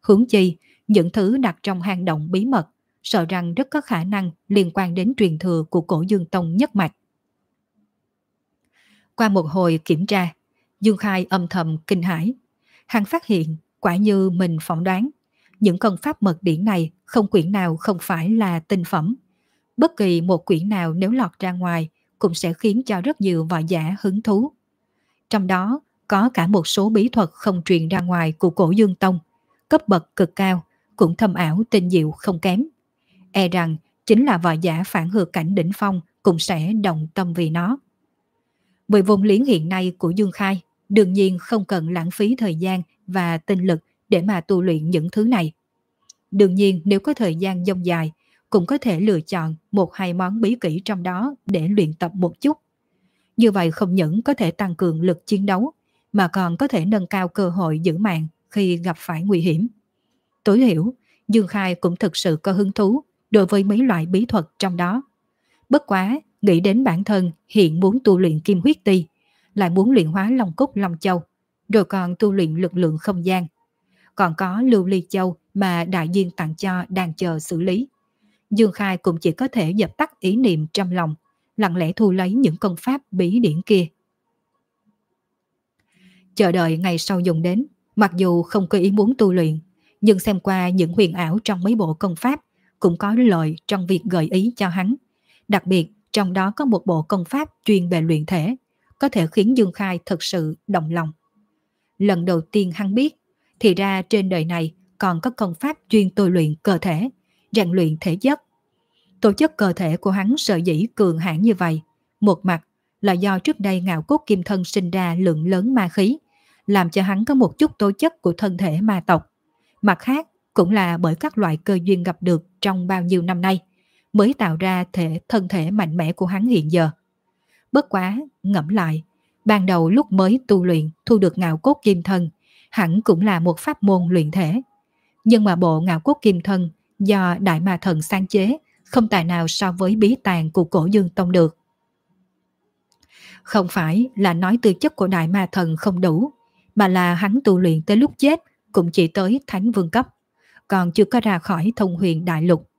Hướng chi, những thứ đặt trong hang động bí mật, sợ rằng rất có khả năng liên quan đến truyền thừa của cổ Dương Tông nhất mạch. Qua một hồi kiểm tra, Dương Khai âm thầm kinh hãi. Hắn phát hiện, quả như mình phỏng đoán, những công pháp mật điển này không quyển nào không phải là tinh phẩm. Bất kỳ một quyển nào nếu lọt ra ngoài cũng sẽ khiến cho rất nhiều võ giả hứng thú. Trong đó có cả một số bí thuật không truyền ra ngoài của cổ dương tông, cấp bậc cực cao, cũng thâm ảo tinh diệu không kém. E rằng chính là võ giả phản hược cảnh đỉnh phong cũng sẽ đồng tâm vì nó. Với vùng liễn hiện nay của Dương Khai, đương nhiên không cần lãng phí thời gian và tinh lực để mà tu luyện những thứ này. Đương nhiên nếu có thời gian dông dài, cũng có thể lựa chọn một hai món bí kỹ trong đó để luyện tập một chút. Như vậy không những có thể tăng cường lực chiến đấu, mà còn có thể nâng cao cơ hội giữ mạng khi gặp phải nguy hiểm. Tối hiểu, Dương Khai cũng thực sự có hứng thú đối với mấy loại bí thuật trong đó. Bất quá, nghĩ đến bản thân hiện muốn tu luyện kim huyết ti, lại muốn luyện hóa long cúc long châu, rồi còn tu luyện lực lượng không gian. Còn có lưu ly châu mà đại diện tặng cho đang chờ xử lý. Dương Khai cũng chỉ có thể dập tắt ý niệm trong lòng, lặng lẽ thu lấy những công pháp bí điển kia. Chờ đợi ngày sau dùng đến, mặc dù không có ý muốn tu luyện, nhưng xem qua những huyền ảo trong mấy bộ công pháp cũng có lợi trong việc gợi ý cho hắn. Đặc biệt, trong đó có một bộ công pháp chuyên về luyện thể, có thể khiến Dương Khai thật sự động lòng. Lần đầu tiên hắn biết, thì ra trên đời này còn có công pháp chuyên tôi luyện cơ thể, rèn luyện thể chất. Tổ chức cơ thể của hắn sợ dĩ cường hãn như vậy, một mặt là do trước đây ngạo cốt kim thân sinh ra lượng lớn ma khí, làm cho hắn có một chút tố chất của thân thể ma tộc. Mặt khác, cũng là bởi các loại cơ duyên gặp được trong bao nhiêu năm nay, mới tạo ra thể thân thể mạnh mẽ của hắn hiện giờ. Bất quá, ngẫm lại, ban đầu lúc mới tu luyện thu được ngạo cốt kim thân, hẳn cũng là một pháp môn luyện thể. Nhưng mà bộ ngạo cốt kim thân do đại ma thần sáng chế không tài nào so với bí tàng của cổ dương tông được. Không phải là nói tư chất của đại ma thần không đủ, mà là hắn tu luyện tới lúc chết cũng chỉ tới thánh vương cấp, còn chưa có ra khỏi thông huyền đại lục.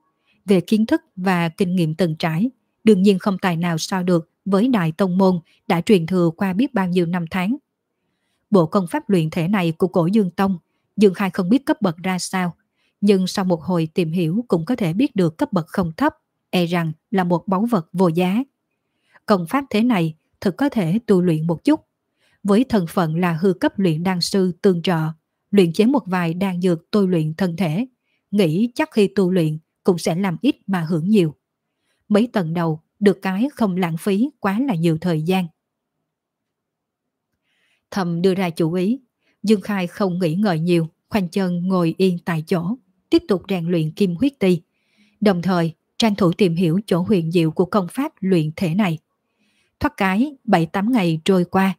Về kiến thức và kinh nghiệm từng trải, đương nhiên không tài nào so được với đại tông môn đã truyền thừa qua biết bao nhiêu năm tháng. Bộ công pháp luyện thể này của cổ Dương Tông, Dương Khai không biết cấp bậc ra sao, nhưng sau một hồi tìm hiểu cũng có thể biết được cấp bậc không thấp, e rằng là một báu vật vô giá. Công pháp thế này thực có thể tu luyện một chút. Với thân phận là hư cấp luyện đan sư tương trợ, luyện chế một vài đan dược tôi luyện thân thể, nghĩ chắc khi tu luyện cũng sẽ làm ít mà hưởng nhiều. Mấy tầng đầu được cái không lãng phí quá là nhiều thời gian. Thầm đưa ra chủ ý, Dương Khai không nghĩ ngợi nhiều, khoanh chân ngồi yên tại chỗ, tiếp tục rèn luyện kim huyết ti. Đồng thời, tranh thủ tìm hiểu chỗ huyền diệu của công pháp luyện thể này. Thoát cái 7-8 ngày trôi qua,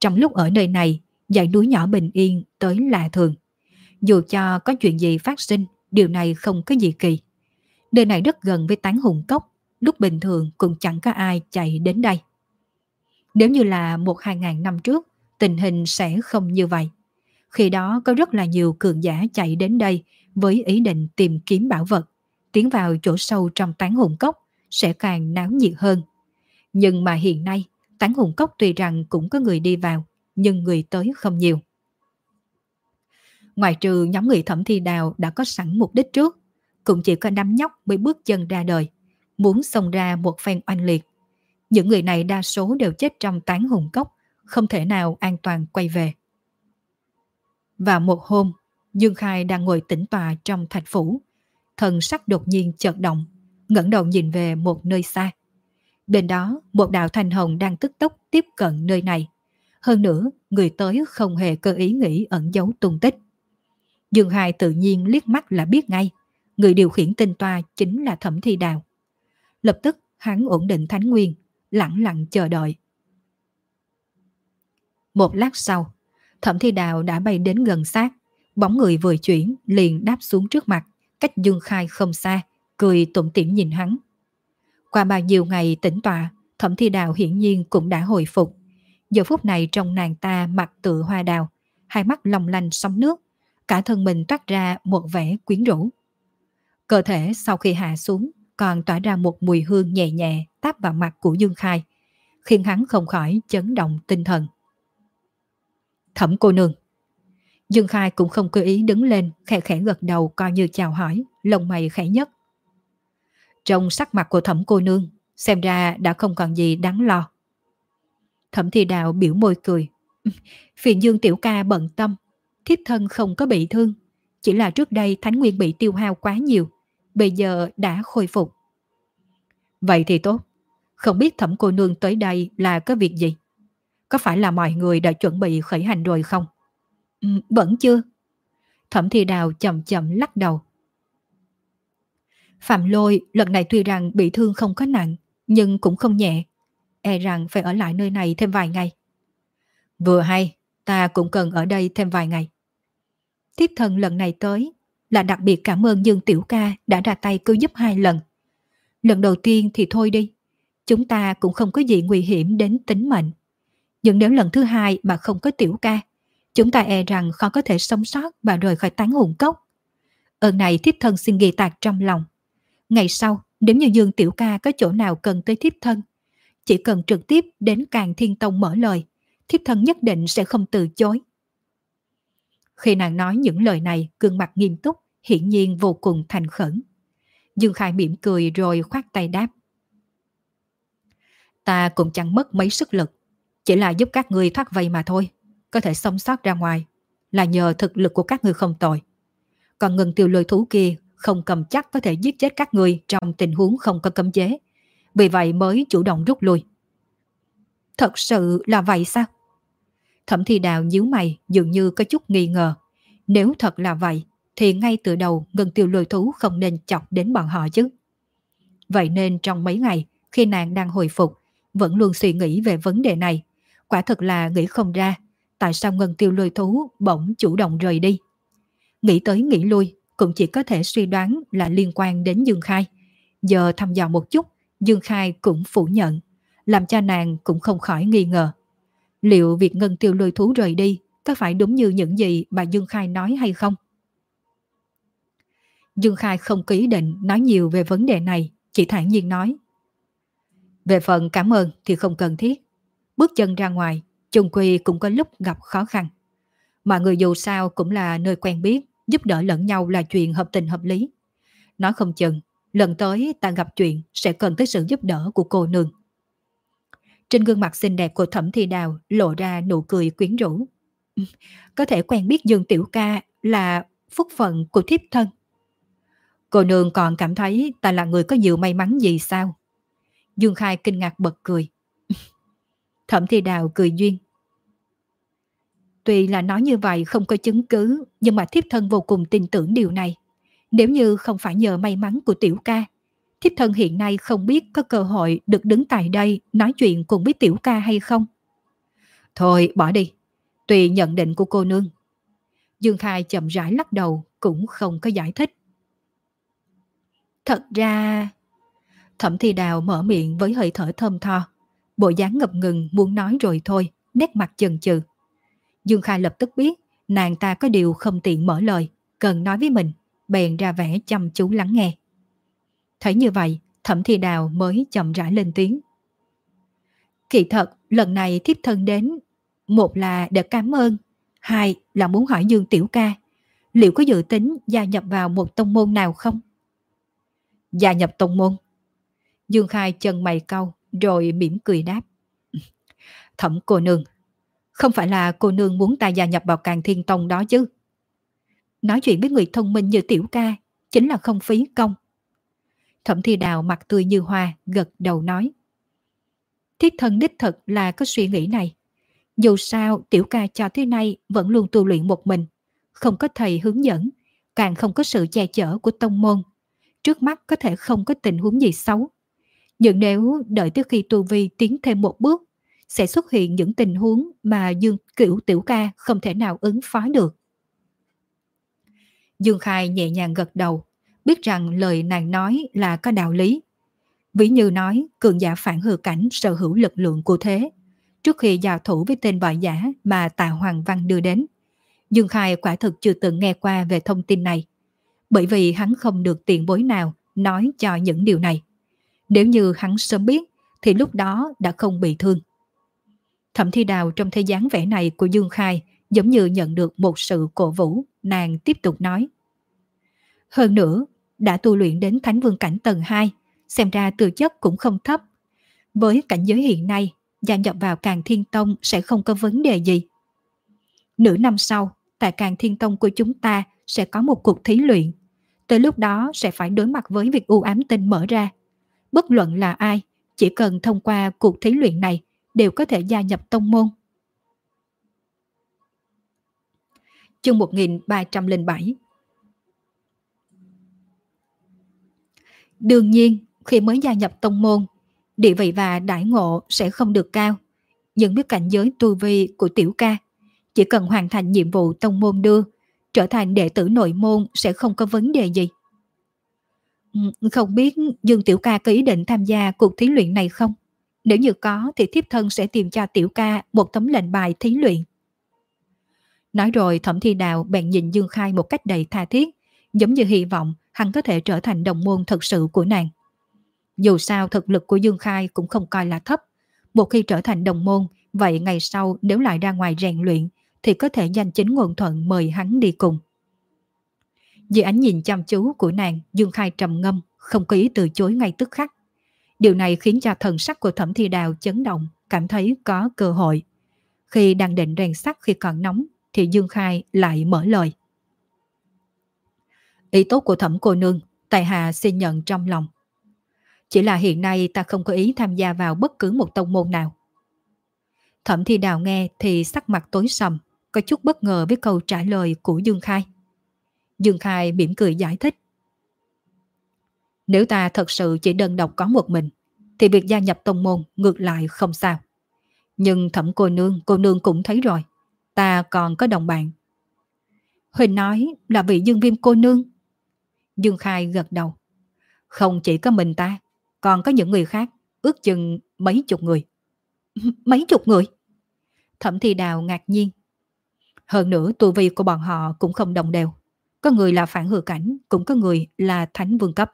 trong lúc ở nơi này, dãy núi nhỏ bình yên tới lạ thường. Dù cho có chuyện gì phát sinh, điều này không có gì kỳ. Nơi này rất gần với tán hùng cốc, lúc bình thường cũng chẳng có ai chạy đến đây. Nếu như là một hai ngàn năm trước, tình hình sẽ không như vậy. Khi đó có rất là nhiều cường giả chạy đến đây với ý định tìm kiếm bảo vật, tiến vào chỗ sâu trong tán hùng cốc sẽ càng náo nhiệt hơn. Nhưng mà hiện nay, tán hùng cốc tuy rằng cũng có người đi vào, nhưng người tới không nhiều. Ngoài trừ nhóm người thẩm thi đào đã có sẵn mục đích trước, cũng chỉ có năm nhóc mới bước chân ra đời, muốn xông ra một phen oanh liệt. Những người này đa số đều chết trong tán hùng cốc, không thể nào an toàn quay về. Và một hôm, Dương Khai đang ngồi tĩnh tòa trong thạch phủ. Thần sắc đột nhiên chợt động, ngẩng đầu nhìn về một nơi xa. Bên đó, một đạo thanh hồng đang tức tốc tiếp cận nơi này. Hơn nữa, người tới không hề cơ ý nghĩ ẩn giấu tung tích. Dương Hai tự nhiên liếc mắt là biết ngay, người điều khiển tinh toa chính là Thẩm Thi Đào. Lập tức hắn ổn định thánh nguyên, lặng lặng chờ đợi. Một lát sau, Thẩm Thi Đào đã bay đến gần sát, bóng người vừa chuyển liền đáp xuống trước mặt, cách Dương Khai không xa, cười tủm tỉm nhìn hắn. Qua bao nhiêu ngày tĩnh tọa, Thẩm Thi Đào hiển nhiên cũng đã hồi phục. Giờ phút này trong nàng ta mặt tự hoa đào, hai mắt long lanh sóng nước, cả thân mình toát ra một vẻ quyến rũ. Cơ thể sau khi hạ xuống còn tỏa ra một mùi hương nhẹ nhẹ táp vào mặt của Dương Khai, khiến hắn không khỏi chấn động tinh thần. Thẩm cô nương. Dương Khai cũng không cơ ý đứng lên, khẽ khẽ gật đầu coi như chào hỏi, lông mày khẽ nhất. Trong sắc mặt của thẩm cô nương, xem ra đã không còn gì đáng lo. Thẩm thi đạo biểu môi cười. Phiền dương tiểu ca bận tâm, thiếp thân không có bị thương. Chỉ là trước đây Thánh Nguyên bị tiêu hao quá nhiều, bây giờ đã khôi phục. Vậy thì tốt, không biết thẩm cô nương tới đây là có việc gì? Có phải là mọi người đã chuẩn bị khởi hành rồi không? Ừ, vẫn chưa. Thẩm thi đào chậm chậm lắc đầu. Phạm Lôi lần này tuy rằng bị thương không có nặng, nhưng cũng không nhẹ. E rằng phải ở lại nơi này thêm vài ngày. Vừa hay, ta cũng cần ở đây thêm vài ngày. Tiếp thân lần này tới là đặc biệt cảm ơn Dương Tiểu Ca đã ra tay cứu giúp hai lần. Lần đầu tiên thì thôi đi, chúng ta cũng không có gì nguy hiểm đến tính mệnh. Nhưng nếu lần thứ hai mà không có Tiểu Ca, chúng ta e rằng khó có thể sống sót và rời khỏi tán hồn cốc. Ơn này thiếp thân xin ghi tạc trong lòng. Ngày sau, nếu như Dương Tiểu Ca có chỗ nào cần tới thiếp thân, chỉ cần trực tiếp đến Càng Thiên Tông mở lời, thiếp thân nhất định sẽ không từ chối. Khi nàng nói những lời này, gương mặt nghiêm túc, hiển nhiên vô cùng thành khẩn. Dương Khai mỉm cười rồi khoát tay đáp. Ta cũng chẳng mất mấy sức lực, chỉ là giúp các người thoát vây mà thôi, có thể sống sót ra ngoài, là nhờ thực lực của các người không tồi. Còn ngừng tiêu lôi thú kia không cầm chắc có thể giết chết các người trong tình huống không có cấm chế. Vì vậy mới chủ động rút lui. Thật sự là vậy sao? Thẩm thi đào nhíu mày dường như có chút nghi ngờ. Nếu thật là vậy, thì ngay từ đầu ngân tiêu lôi thú không nên chọc đến bọn họ chứ. Vậy nên trong mấy ngày, khi nàng đang hồi phục, vẫn luôn suy nghĩ về vấn đề này. Quả thật là nghĩ không ra, tại sao ngân tiêu lôi thú bỗng chủ động rời đi. Nghĩ tới nghĩ lui, cũng chỉ có thể suy đoán là liên quan đến Dương Khai. Giờ thăm dò một chút, Dương Khai cũng phủ nhận, làm cho nàng cũng không khỏi nghi ngờ. Liệu việc ngân tiêu lôi thú rời đi có phải đúng như những gì mà Dương Khai nói hay không? Dương Khai không có ý định nói nhiều về vấn đề này, chỉ thản nhiên nói. Về phần cảm ơn thì không cần thiết. Bước chân ra ngoài, chung quy cũng có lúc gặp khó khăn. Mọi người dù sao cũng là nơi quen biết, giúp đỡ lẫn nhau là chuyện hợp tình hợp lý. Nói không chừng, lần tới ta gặp chuyện sẽ cần tới sự giúp đỡ của cô nương. Trên gương mặt xinh đẹp của Thẩm Thi Đào lộ ra nụ cười quyến rũ. Có thể quen biết Dương Tiểu Ca là phúc phận của thiếp thân. Cô nương còn cảm thấy ta là người có nhiều may mắn gì sao? Dương Khai kinh ngạc bật cười. Thẩm Thi Đào cười duyên. Tuy là nói như vậy không có chứng cứ, nhưng mà thiếp thân vô cùng tin tưởng điều này. Nếu như không phải nhờ may mắn của tiểu ca, thiếp thân hiện nay không biết có cơ hội được đứng tại đây nói chuyện cùng với tiểu ca hay không. Thôi bỏ đi, tùy nhận định của cô nương. Dương Khai chậm rãi lắc đầu cũng không có giải thích. Thật ra... Thẩm Thi Đào mở miệng với hơi thở thơm tho. Bộ dáng ngập ngừng muốn nói rồi thôi, nét mặt chần chừ. Dương Khai lập tức biết nàng ta có điều không tiện mở lời, cần nói với mình, bèn ra vẻ chăm chú lắng nghe. Thấy như vậy, thẩm thi đào mới chậm rãi lên tiếng. Kỳ thật, lần này thiếp thân đến, một là để cảm ơn, hai là muốn hỏi Dương Tiểu Ca, liệu có dự tính gia nhập vào một tông môn nào không? Gia nhập tông môn? Dương Khai chân mày cau, rồi mỉm cười đáp. Thẩm cô nương, không phải là cô nương muốn ta gia nhập vào càng thiên tông đó chứ. Nói chuyện với người thông minh như tiểu ca chính là không phí công. Thẩm thi đào mặt tươi như hoa, gật đầu nói. Thiết thân đích thật là có suy nghĩ này. Dù sao, tiểu ca cho tới nay vẫn luôn tu luyện một mình, không có thầy hướng dẫn, càng không có sự che chở của tông môn. Trước mắt có thể không có tình huống gì xấu. Nhưng nếu đợi tới khi tu vi tiến thêm một bước, sẽ xuất hiện những tình huống mà Dương Cửu Tiểu Ca không thể nào ứng phó được. Dương Khai nhẹ nhàng gật đầu, biết rằng lời nàng nói là có đạo lý. Vĩ như nói, cường giả phản hư cảnh sở hữu lực lượng của thế. Trước khi giao thủ với tên bọ giả mà Tạ Hoàng Văn đưa đến, Dương Khai quả thực chưa từng nghe qua về thông tin này. Bởi vì hắn không được tiền bối nào nói cho những điều này. Nếu như hắn sớm biết, thì lúc đó đã không bị thương. Thẩm Thi Đào trong thế dáng vẻ này của Dương Khai giống như nhận được một sự cổ vũ, nàng tiếp tục nói. Hơn nữa, đã tu luyện đến Thánh Vương Cảnh tầng 2, xem ra tư chất cũng không thấp. Với cảnh giới hiện nay, gia nhập vào Càng Thiên Tông sẽ không có vấn đề gì. Nửa năm sau, tại Càng Thiên Tông của chúng ta sẽ có một cuộc thí luyện. Tới lúc đó sẽ phải đối mặt với việc u ám tinh mở ra. Bất luận là ai, chỉ cần thông qua cuộc thí luyện này đều có thể gia nhập tông môn. Chương 1307 Đương nhiên, khi mới gia nhập tông môn, địa vị và đại ngộ sẽ không được cao. Nhưng biết cảnh giới tu vi của tiểu ca, chỉ cần hoàn thành nhiệm vụ tông môn đưa, trở thành đệ tử nội môn sẽ không có vấn đề gì. Ừ, không biết Dương Tiểu Ca có ý định tham gia cuộc thí luyện này không? Nếu như có thì thiếp thân sẽ tìm cho Tiểu Ca một tấm lệnh bài thí luyện. Nói rồi thẩm thi đào bèn nhìn Dương Khai một cách đầy tha thiết, giống như hy vọng hắn có thể trở thành đồng môn thật sự của nàng. Dù sao thực lực của Dương Khai cũng không coi là thấp. Một khi trở thành đồng môn, vậy ngày sau nếu lại ra ngoài rèn luyện thì có thể danh chính ngôn thuận mời hắn đi cùng. Dưới ánh nhìn chăm chú của nàng, Dương Khai trầm ngâm, không có ý từ chối ngay tức khắc. Điều này khiến cho thần sắc của thẩm thi đào chấn động, cảm thấy có cơ hội. Khi đang định rèn sắt khi còn nóng, thì Dương Khai lại mở lời. Ý tốt của thẩm cô nương, Tài Hà xin nhận trong lòng. Chỉ là hiện nay ta không có ý tham gia vào bất cứ một tông môn nào. Thẩm thi đào nghe thì sắc mặt tối sầm, có chút bất ngờ với câu trả lời của Dương Khai. Dương Khai mỉm cười giải thích. Nếu ta thật sự chỉ đơn độc có một mình, thì việc gia nhập tông môn ngược lại không sao. Nhưng thẩm cô nương, cô nương cũng thấy rồi, ta còn có đồng bạn. Huỳnh nói là vị dương viêm cô nương. Dương Khai gật đầu. Không chỉ có mình ta, còn có những người khác, ước chừng mấy chục người. mấy chục người? Thẩm Thi Đào ngạc nhiên. Hơn nữa tu vi của bọn họ cũng không đồng đều. Có người là phản hư cảnh, cũng có người là thánh vương cấp.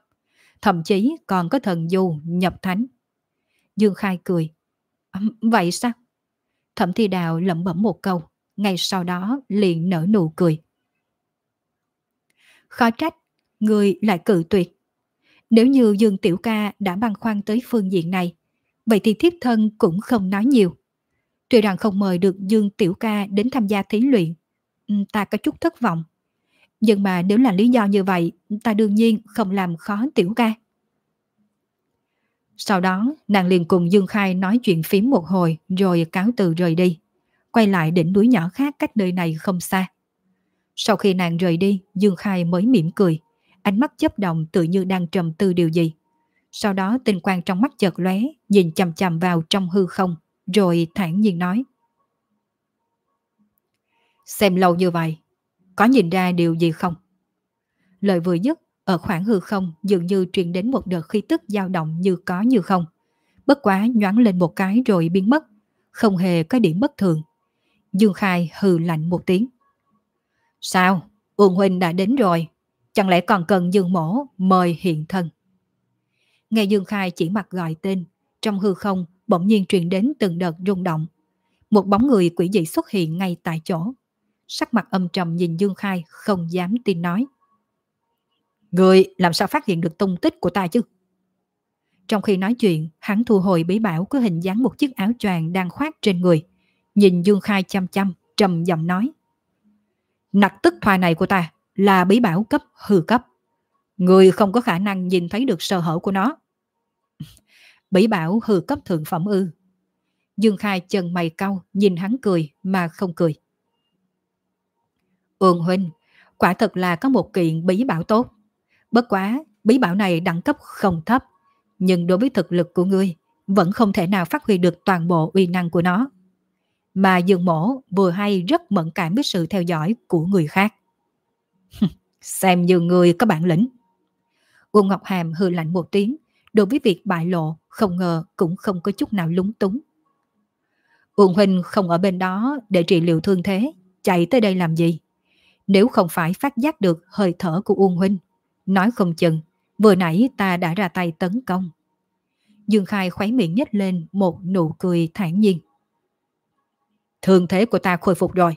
Thậm chí còn có thần du nhập thánh. Dương Khai cười. Vậy sao? Thẩm Thi Đào lẩm bẩm một câu, ngay sau đó liền nở nụ cười. Khó trách, người lại cự tuyệt. Nếu như Dương Tiểu Ca đã băn khoăn tới phương diện này, vậy thì thiếp thân cũng không nói nhiều. Tuy rằng không mời được Dương Tiểu Ca đến tham gia thí luyện, ta có chút thất vọng. Nhưng mà nếu là lý do như vậy, ta đương nhiên không làm khó Tiểu Ca. Sau đó, nàng liền cùng Dương Khai nói chuyện phím một hồi rồi cáo từ rời đi. Quay lại đỉnh núi nhỏ khác cách nơi này không xa. Sau khi nàng rời đi, Dương Khai mới mỉm cười. Ánh mắt chấp động tự như đang trầm tư điều gì. Sau đó tinh quang trong mắt chợt lóe, nhìn chằm chằm vào trong hư không, rồi thản nhiên nói. Xem lâu như vậy, có nhìn ra điều gì không? Lời vừa dứt, ở khoảng hư không dường như truyền đến một đợt khí tức dao động như có như không. Bất quá nhoáng lên một cái rồi biến mất, không hề có điểm bất thường. Dương Khai hừ lạnh một tiếng. Sao? Uông Huynh đã đến rồi. Chẳng lẽ còn cần Dương Mổ mời hiện thân? Nghe Dương Khai chỉ mặt gọi tên, trong hư không bỗng nhiên truyền đến từng đợt rung động. Một bóng người quỷ dị xuất hiện ngay tại chỗ. Sắc mặt âm trầm nhìn Dương Khai không dám tin nói. Người làm sao phát hiện được tung tích của ta chứ? Trong khi nói chuyện, hắn thu hồi bí bảo có hình dáng một chiếc áo choàng đang khoác trên người. Nhìn Dương Khai chăm chăm, trầm giọng nói. Nặc tức thoại này của ta là bí bảo cấp hư cấp. Người không có khả năng nhìn thấy được sơ hở của nó. Bí bảo hư cấp thượng phẩm ư. Dương Khai chân mày cau, nhìn hắn cười mà không cười. Ương huynh, quả thật là có một kiện bí bảo tốt. Bất quá, bí bảo này đẳng cấp không thấp, nhưng đối với thực lực của ngươi, vẫn không thể nào phát huy được toàn bộ uy năng của nó. Mà Dương Mổ vừa hay rất mẫn cảm với sự theo dõi của người khác. Xem như người có bản lĩnh. Uông Ngọc Hàm hư lạnh một tiếng, đối với việc bại lộ, không ngờ cũng không có chút nào lúng túng. Uông Huynh không ở bên đó để trị liệu thương thế, chạy tới đây làm gì? Nếu không phải phát giác được hơi thở của Uông Huynh, nói không chừng, vừa nãy ta đã ra tay tấn công. Dương Khai khuấy miệng nhếch lên một nụ cười thản nhiên. Thương thế của ta khôi phục rồi.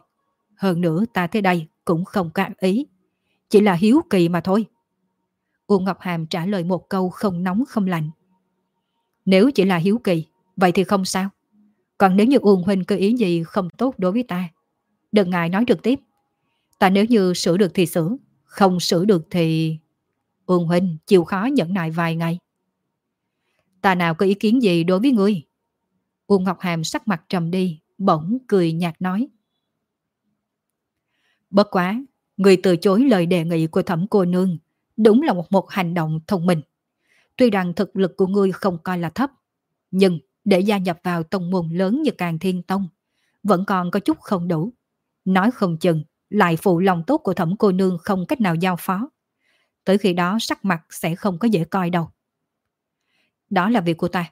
Hơn nữa ta tới đây cũng không cạn ý. Chỉ là hiếu kỳ mà thôi. Uông Ngọc Hàm trả lời một câu không nóng không lạnh. Nếu chỉ là hiếu kỳ, vậy thì không sao. Còn nếu như Uông Huynh cơ ý gì không tốt đối với ta, đừng ngại nói trực tiếp. Ta nếu như sửa được thì sửa, không sửa được thì... Uông Huynh chịu khó nhẫn nại vài ngày. Ta nào có ý kiến gì đối với ngươi? Uông Ngọc Hàm sắc mặt trầm đi, bỗng cười nhạt nói. Bất quá, người từ chối lời đề nghị của thẩm cô nương, đúng là một một hành động thông minh. Tuy rằng thực lực của ngươi không coi là thấp, nhưng để gia nhập vào tông môn lớn như Càng Thiên Tông, vẫn còn có chút không đủ. Nói không chừng, lại phụ lòng tốt của thẩm cô nương không cách nào giao phó. Tới khi đó sắc mặt sẽ không có dễ coi đâu. Đó là việc của ta.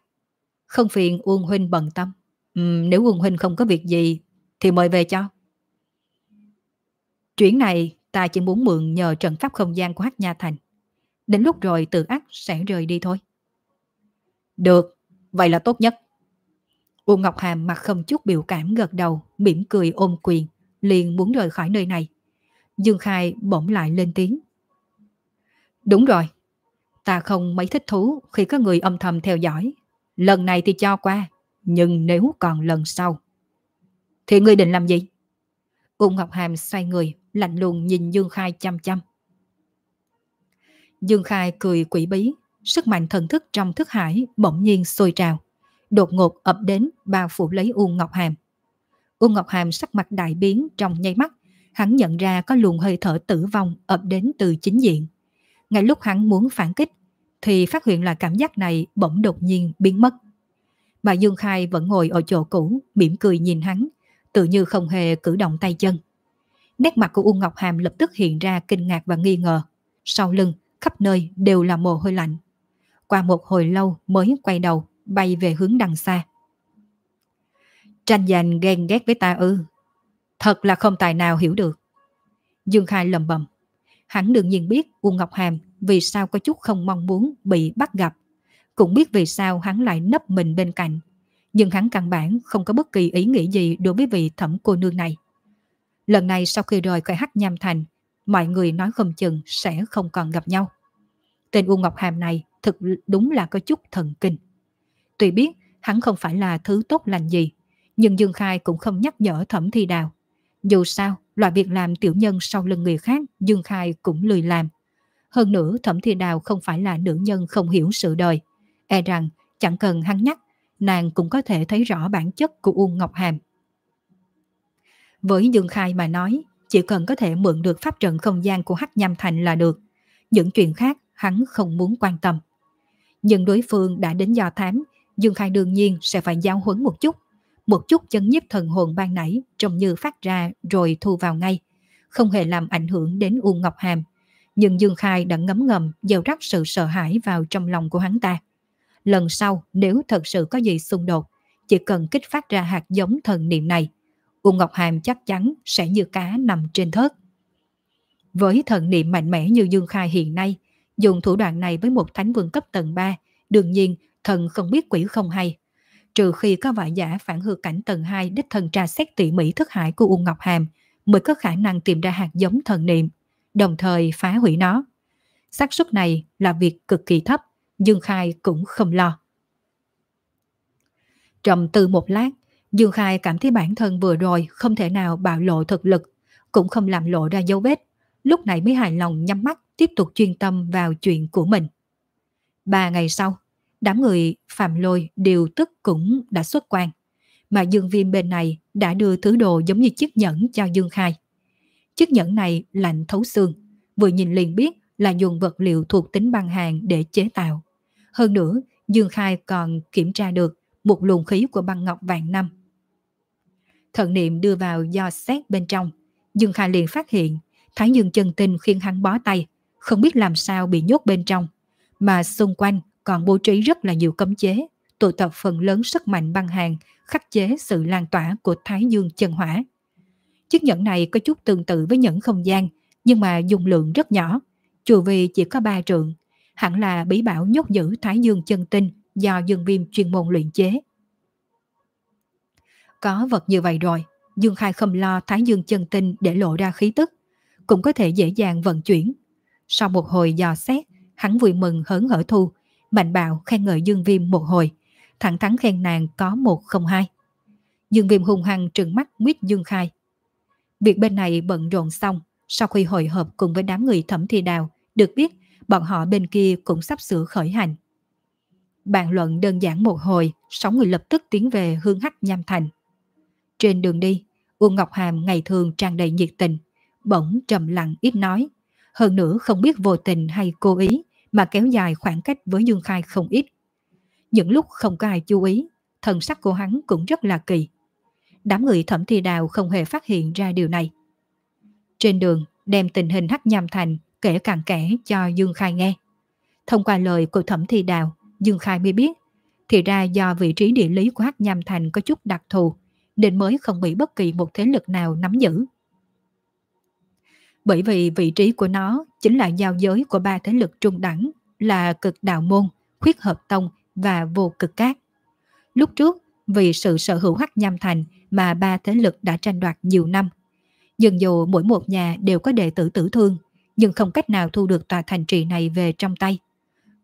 Không phiền Uông Huynh bận tâm ừ, nếu quân Huynh không có việc gì thì mời về cho. Chuyện này ta chỉ muốn mượn nhờ trận pháp không gian của Hắc Nha Thành. Đến lúc rồi tự ác sẽ rời đi thôi. Được, vậy là tốt nhất. Uông Ngọc Hàm mặt không chút biểu cảm gật đầu, mỉm cười ôm quyền, liền muốn rời khỏi nơi này. Dương Khai bỗng lại lên tiếng. Đúng rồi, ta không mấy thích thú khi có người âm thầm theo dõi. Lần này thì cho qua, nhưng nếu còn lần sau. Thì ngươi định làm gì? Ung Ngọc Hàm xoay người, lạnh lùng nhìn Dương Khai chăm chăm. Dương Khai cười quỷ bí, sức mạnh thần thức trong thức hải bỗng nhiên sôi trào, đột ngột ập đến bao phủ lấy Uông Ngọc Hàm. Uông Ngọc Hàm sắc mặt đại biến trong nháy mắt, hắn nhận ra có luồng hơi thở tử vong ập đến từ chính diện. Ngay lúc hắn muốn phản kích, thì phát hiện là cảm giác này bỗng đột nhiên biến mất. Bà Dương Khai vẫn ngồi ở chỗ cũ, mỉm cười nhìn hắn, tự như không hề cử động tay chân. Nét mặt của Uông Ngọc Hàm lập tức hiện ra kinh ngạc và nghi ngờ. Sau lưng, khắp nơi đều là mồ hôi lạnh. Qua một hồi lâu mới quay đầu, bay về hướng đằng xa. Tranh giành ghen ghét với ta ư. Thật là không tài nào hiểu được. Dương Khai lầm bầm. Hắn đương nhiên biết Uông Ngọc Hàm vì sao có chút không mong muốn bị bắt gặp. Cũng biết vì sao hắn lại nấp mình bên cạnh. Nhưng hắn căn bản không có bất kỳ ý nghĩ gì đối với vị thẩm cô nương này. Lần này sau khi rời khỏi hắc nham thành, mọi người nói không chừng sẽ không còn gặp nhau. Tên Uông Ngọc Hàm này thực đúng là có chút thần kinh. Tuy biết hắn không phải là thứ tốt lành gì, nhưng Dương Khai cũng không nhắc nhở thẩm thi đào. Dù sao, loại việc làm tiểu nhân sau lưng người khác, Dương Khai cũng lười làm. Hơn nữa, thẩm thi đào không phải là nữ nhân không hiểu sự đời. E rằng, chẳng cần hắn nhắc, nàng cũng có thể thấy rõ bản chất của Uông Ngọc Hàm. Với Dương Khai mà nói, chỉ cần có thể mượn được pháp trận không gian của Hắc Nham Thành là được. Những chuyện khác hắn không muốn quan tâm. Nhưng đối phương đã đến do thám, Dương Khai đương nhiên sẽ phải giao huấn một chút. Một chút chân nhiếp thần hồn ban nãy trông như phát ra rồi thu vào ngay, không hề làm ảnh hưởng đến Uông Ngọc Hàm. Nhưng Dương Khai đã ngấm ngầm gieo rắc sự sợ hãi vào trong lòng của hắn ta. Lần sau nếu thật sự có gì xung đột, chỉ cần kích phát ra hạt giống thần niệm này, Uông Ngọc Hàm chắc chắn sẽ như cá nằm trên thớt. Với thần niệm mạnh mẽ như Dương Khai hiện nay, dùng thủ đoạn này với một thánh vương cấp tầng 3, đương nhiên thần không biết quỷ không hay. Trừ khi có vải giả phản hư cảnh tầng 2 đích thần tra xét tỉ mỉ thức hải của Uông Ngọc Hàm mới có khả năng tìm ra hạt giống thần niệm, đồng thời phá hủy nó. xác suất này là việc cực kỳ thấp, Dương Khai cũng không lo. Trầm tư một lát, Dương Khai cảm thấy bản thân vừa rồi không thể nào bạo lộ thực lực, cũng không làm lộ ra dấu vết. Lúc này mới hài lòng nhắm mắt tiếp tục chuyên tâm vào chuyện của mình. Ba ngày sau, đám người Phạm Lôi đều tức cũng đã xuất quan. Mà Dương Viêm bên này đã đưa thứ đồ giống như chiếc nhẫn cho Dương Khai. Chiếc nhẫn này lạnh thấu xương, vừa nhìn liền biết là dùng vật liệu thuộc tính băng hàng để chế tạo. Hơn nữa, Dương Khai còn kiểm tra được một luồng khí của băng ngọc vạn năm. Thần niệm đưa vào do xét bên trong, Dương Khai liền phát hiện Thái Dương chân tinh khiến hắn bó tay, không biết làm sao bị nhốt bên trong, mà xung quanh còn bố trí rất là nhiều cấm chế, tụ tập phần lớn sức mạnh băng hàng, khắc chế sự lan tỏa của Thái Dương chân hỏa. Chiếc nhẫn này có chút tương tự với nhẫn không gian, nhưng mà dung lượng rất nhỏ, chùa vì chỉ có ba trượng, hẳn là bí bảo nhốt giữ Thái Dương chân tinh do Dương Viêm chuyên môn luyện chế. Có vật như vậy rồi, Dương Khai không lo Thái Dương chân tinh để lộ ra khí tức, cũng có thể dễ dàng vận chuyển. Sau một hồi dò xét, hắn vui mừng hớn hở thu, mạnh bạo khen ngợi Dương Viêm một hồi, thẳng thắn khen nàng có một không hai. Dương Viêm hung hăng trừng mắt nguyết Dương Khai. Việc bên này bận rộn xong, sau khi hội hợp cùng với đám người thẩm thi đào, được biết bọn họ bên kia cũng sắp sửa khởi hành. Bàn luận đơn giản một hồi, sáu người lập tức tiến về hương hắc nham thành. Trên đường đi, Uông Ngọc Hàm ngày thường tràn đầy nhiệt tình, bỗng trầm lặng ít nói. Hơn nữa không biết vô tình hay cố ý mà kéo dài khoảng cách với Dương Khai không ít. Những lúc không có ai chú ý, thần sắc của hắn cũng rất là kỳ. Đám người thẩm thi đào không hề phát hiện ra điều này. Trên đường, đem tình hình hắc nham thành kể càng kẽ cho Dương Khai nghe. Thông qua lời của thẩm thi đào, Dương Khai mới biết, thì ra do vị trí địa lý của hắc nham thành có chút đặc thù, nên mới không bị bất kỳ một thế lực nào nắm giữ. Bởi vì vị trí của nó chính là giao giới của ba thế lực trung đẳng là cực đạo môn, khuyết hợp tông và vô cực cát. Lúc trước, vì sự sở hữu hắc nham thành mà ba thế lực đã tranh đoạt nhiều năm. Dường dù mỗi một nhà đều có đệ tử tử thương, nhưng không cách nào thu được tòa thành trì này về trong tay.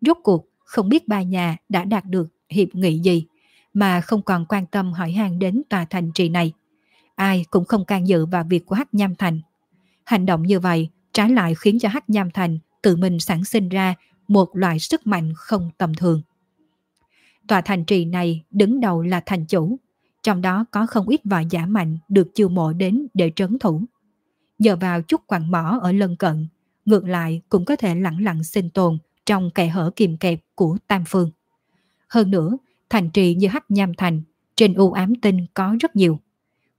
Rốt cuộc, không biết ba nhà đã đạt được hiệp nghị gì, mà không còn quan tâm hỏi han đến tòa thành trì này. Ai cũng không can dự vào việc của Hắc Nham Thành. Hành động như vậy trái lại khiến cho Hắc Nham Thành tự mình sản sinh ra một loại sức mạnh không tầm thường. Tòa thành trì này đứng đầu là thành chủ, trong đó có không ít vài giả mạnh được chiêu mộ đến để trấn thủ. Nhờ vào chút quặng mỏ ở lân cận, ngược lại cũng có thể lặng lặng sinh tồn trong kẻ hở kìm kẹp của Tam Phương. Hơn nữa, thành trì như Hắc Nham Thành, trên u ám tinh có rất nhiều.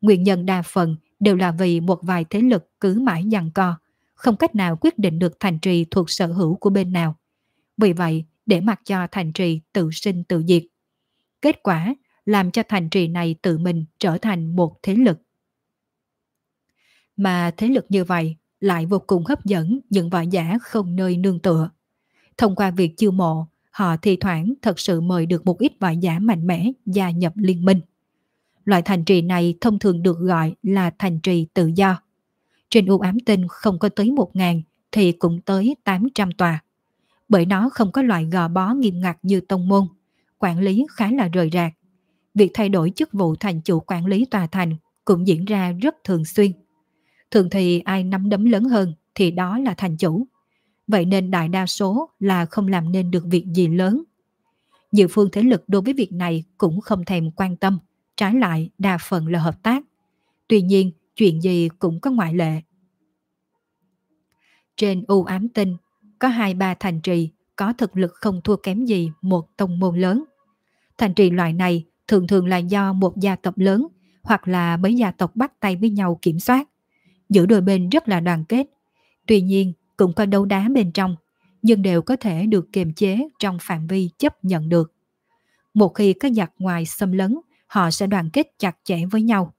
Nguyên nhân đa phần đều là vì một vài thế lực cứ mãi giằng co, không cách nào quyết định được thành trì thuộc sở hữu của bên nào. Vì vậy, để mặc cho thành trì tự sinh tự diệt. Kết quả làm cho thành trì này tự mình trở thành một thế lực. Mà thế lực như vậy lại vô cùng hấp dẫn những võ giả không nơi nương tựa. Thông qua việc chiêu mộ, họ thì thoảng thật sự mời được một ít võ giả mạnh mẽ gia nhập liên minh. Loại thành trì này thông thường được gọi là thành trì tự do. Trên u ám tinh không có tới 1.000 thì cũng tới 800 tòa. Bởi nó không có loại gò bó nghiêm ngặt như tông môn, quản lý khá là rời rạc. Việc thay đổi chức vụ thành chủ quản lý tòa thành cũng diễn ra rất thường xuyên. Thường thì ai nắm đấm lớn hơn thì đó là thành chủ. Vậy nên đại đa số là không làm nên được việc gì lớn. Nhiều phương thế lực đối với việc này cũng không thèm quan tâm, trái lại đa phần là hợp tác. Tuy nhiên, chuyện gì cũng có ngoại lệ. Trên u ám tinh, có hai ba thành trì có thực lực không thua kém gì một tông môn lớn. Thành trì loại này thường thường là do một gia tộc lớn hoặc là mấy gia tộc bắt tay với nhau kiểm soát. Giữa đôi bên rất là đoàn kết. Tuy nhiên, cũng có đấu đá bên trong, nhưng đều có thể được kiềm chế trong phạm vi chấp nhận được. Một khi có giặc ngoài xâm lấn, họ sẽ đoàn kết chặt chẽ với nhau.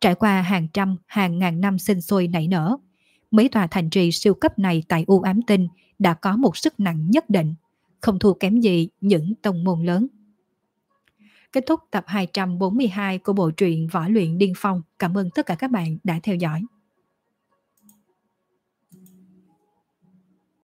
Trải qua hàng trăm, hàng ngàn năm sinh sôi nảy nở, mấy tòa thành trì siêu cấp này tại U Ám Tinh đã có một sức nặng nhất định, không thua kém gì những tông môn lớn. Kết thúc tập 242 của bộ truyện Võ luyện Điên Phong. Cảm ơn tất cả các bạn đã theo dõi.